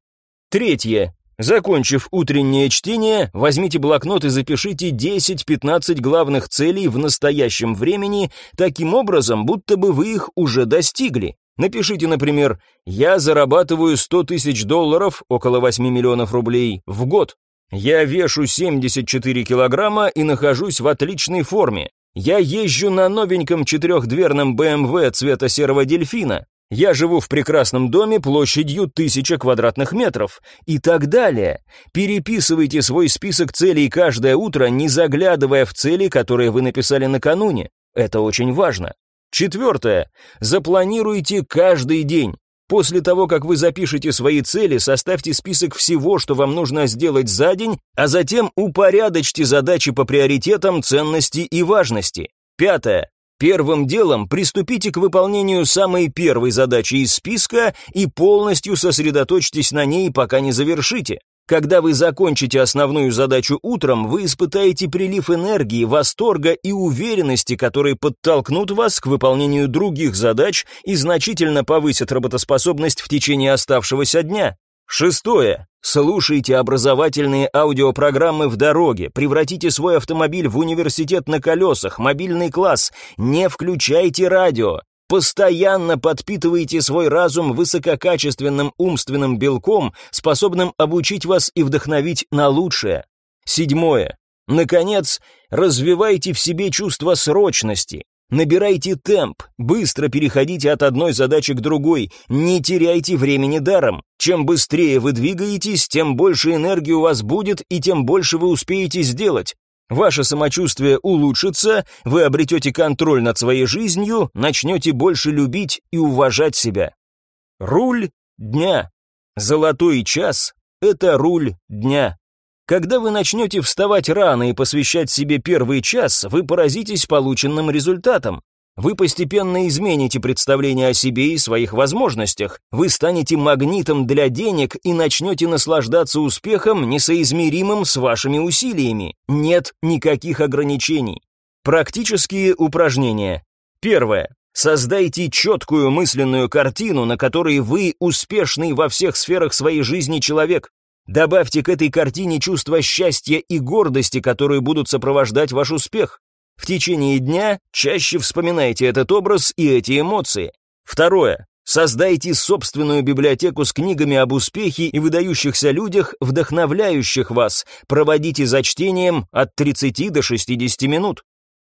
Третье. Закончив утреннее чтение, возьмите блокнот и запишите 10-15 главных целей в настоящем времени, таким образом, будто бы вы их уже достигли. Напишите, например, «Я зарабатываю 100 тысяч долларов, около 8 миллионов рублей, в год. Я вешу 74 килограмма и нахожусь в отличной форме. Я езжу на новеньком четырехдверном BMW цвета серого дельфина. Я живу в прекрасном доме площадью тысяча квадратных метров и так далее. Переписывайте свой список целей каждое утро, не заглядывая в цели, которые вы написали накануне. Это очень важно. Четвертое. Запланируйте каждый день. После того, как вы запишете свои цели, составьте список всего, что вам нужно сделать за день, а затем упорядочьте задачи по приоритетам, ценности и важности. Пятое. Первым делом приступите к выполнению самой первой задачи из списка и полностью сосредоточьтесь на ней, пока не завершите. Когда вы закончите основную задачу утром, вы испытаете прилив энергии, восторга и уверенности, которые подтолкнут вас к выполнению других задач и значительно повысят работоспособность в течение оставшегося дня. Шестое. Слушайте образовательные аудиопрограммы в дороге, превратите свой автомобиль в университет на колесах, мобильный класс, не включайте радио. Постоянно подпитывайте свой разум высококачественным умственным белком, способным обучить вас и вдохновить на лучшее. Седьмое. Наконец, развивайте в себе чувство срочности. Набирайте темп, быстро переходите от одной задачи к другой, не теряйте времени даром. Чем быстрее вы двигаетесь, тем больше энергии у вас будет и тем больше вы успеете сделать. Ваше самочувствие улучшится, вы обретете контроль над своей жизнью, начнете больше любить и уважать себя. Руль дня. Золотой час – это руль дня. Когда вы начнете вставать рано и посвящать себе первый час, вы поразитесь полученным результатом. Вы постепенно измените представление о себе и своих возможностях. Вы станете магнитом для денег и начнете наслаждаться успехом, несоизмеримым с вашими усилиями. Нет никаких ограничений. Практические упражнения. Первое. Создайте четкую мысленную картину, на которой вы успешный во всех сферах своей жизни человек. Добавьте к этой картине чувство счастья и гордости, которые будут сопровождать ваш успех. В течение дня чаще вспоминайте этот образ и эти эмоции. Второе. Создайте собственную библиотеку с книгами об успехе и выдающихся людях, вдохновляющих вас. Проводите за чтением от 30 до 60 минут.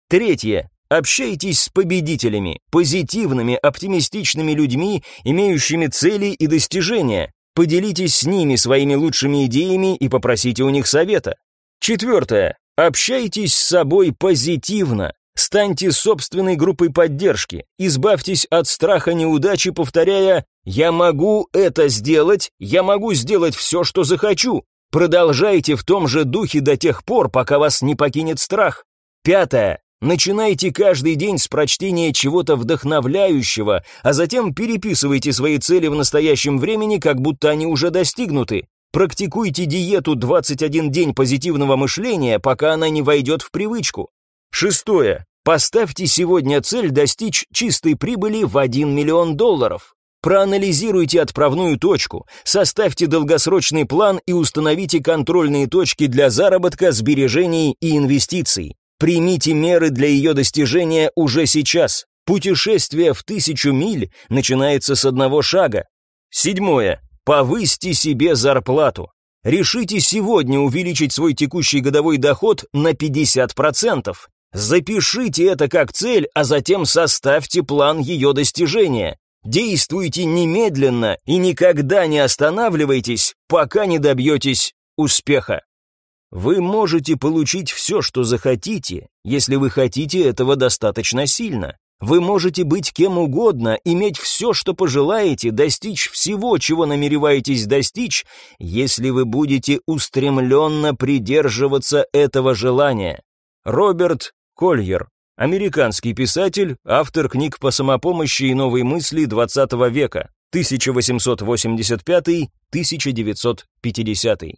Третье. Общайтесь с победителями, позитивными, оптимистичными людьми, имеющими цели и достижения. Поделитесь с ними своими лучшими идеями и попросите у них совета. Четвертое. Общайтесь с собой позитивно. Станьте собственной группой поддержки. Избавьтесь от страха неудачи, повторяя «Я могу это сделать, я могу сделать все, что захочу». Продолжайте в том же духе до тех пор, пока вас не покинет страх. Пятое. Начинайте каждый день с прочтения чего-то вдохновляющего, а затем переписывайте свои цели в настоящем времени, как будто они уже достигнуты. Практикуйте диету 21 день позитивного мышления, пока она не войдет в привычку. Шестое. Поставьте сегодня цель достичь чистой прибыли в 1 миллион долларов. Проанализируйте отправную точку, составьте долгосрочный план и установите контрольные точки для заработка, сбережений и инвестиций. Примите меры для ее достижения уже сейчас. Путешествие в тысячу миль начинается с одного шага. Седьмое. Повысьте себе зарплату. Решите сегодня увеличить свой текущий годовой доход на 50%. Запишите это как цель, а затем составьте план ее достижения. Действуйте немедленно и никогда не останавливайтесь, пока не добьетесь успеха. Вы можете получить все, что захотите, если вы хотите этого достаточно сильно. Вы можете быть кем угодно, иметь все, что пожелаете, достичь всего, чего намереваетесь достичь, если вы будете устремленно придерживаться этого желания. Роберт Кольер, американский писатель, автор книг по самопомощи и новой мысли XX века, 1885-1950.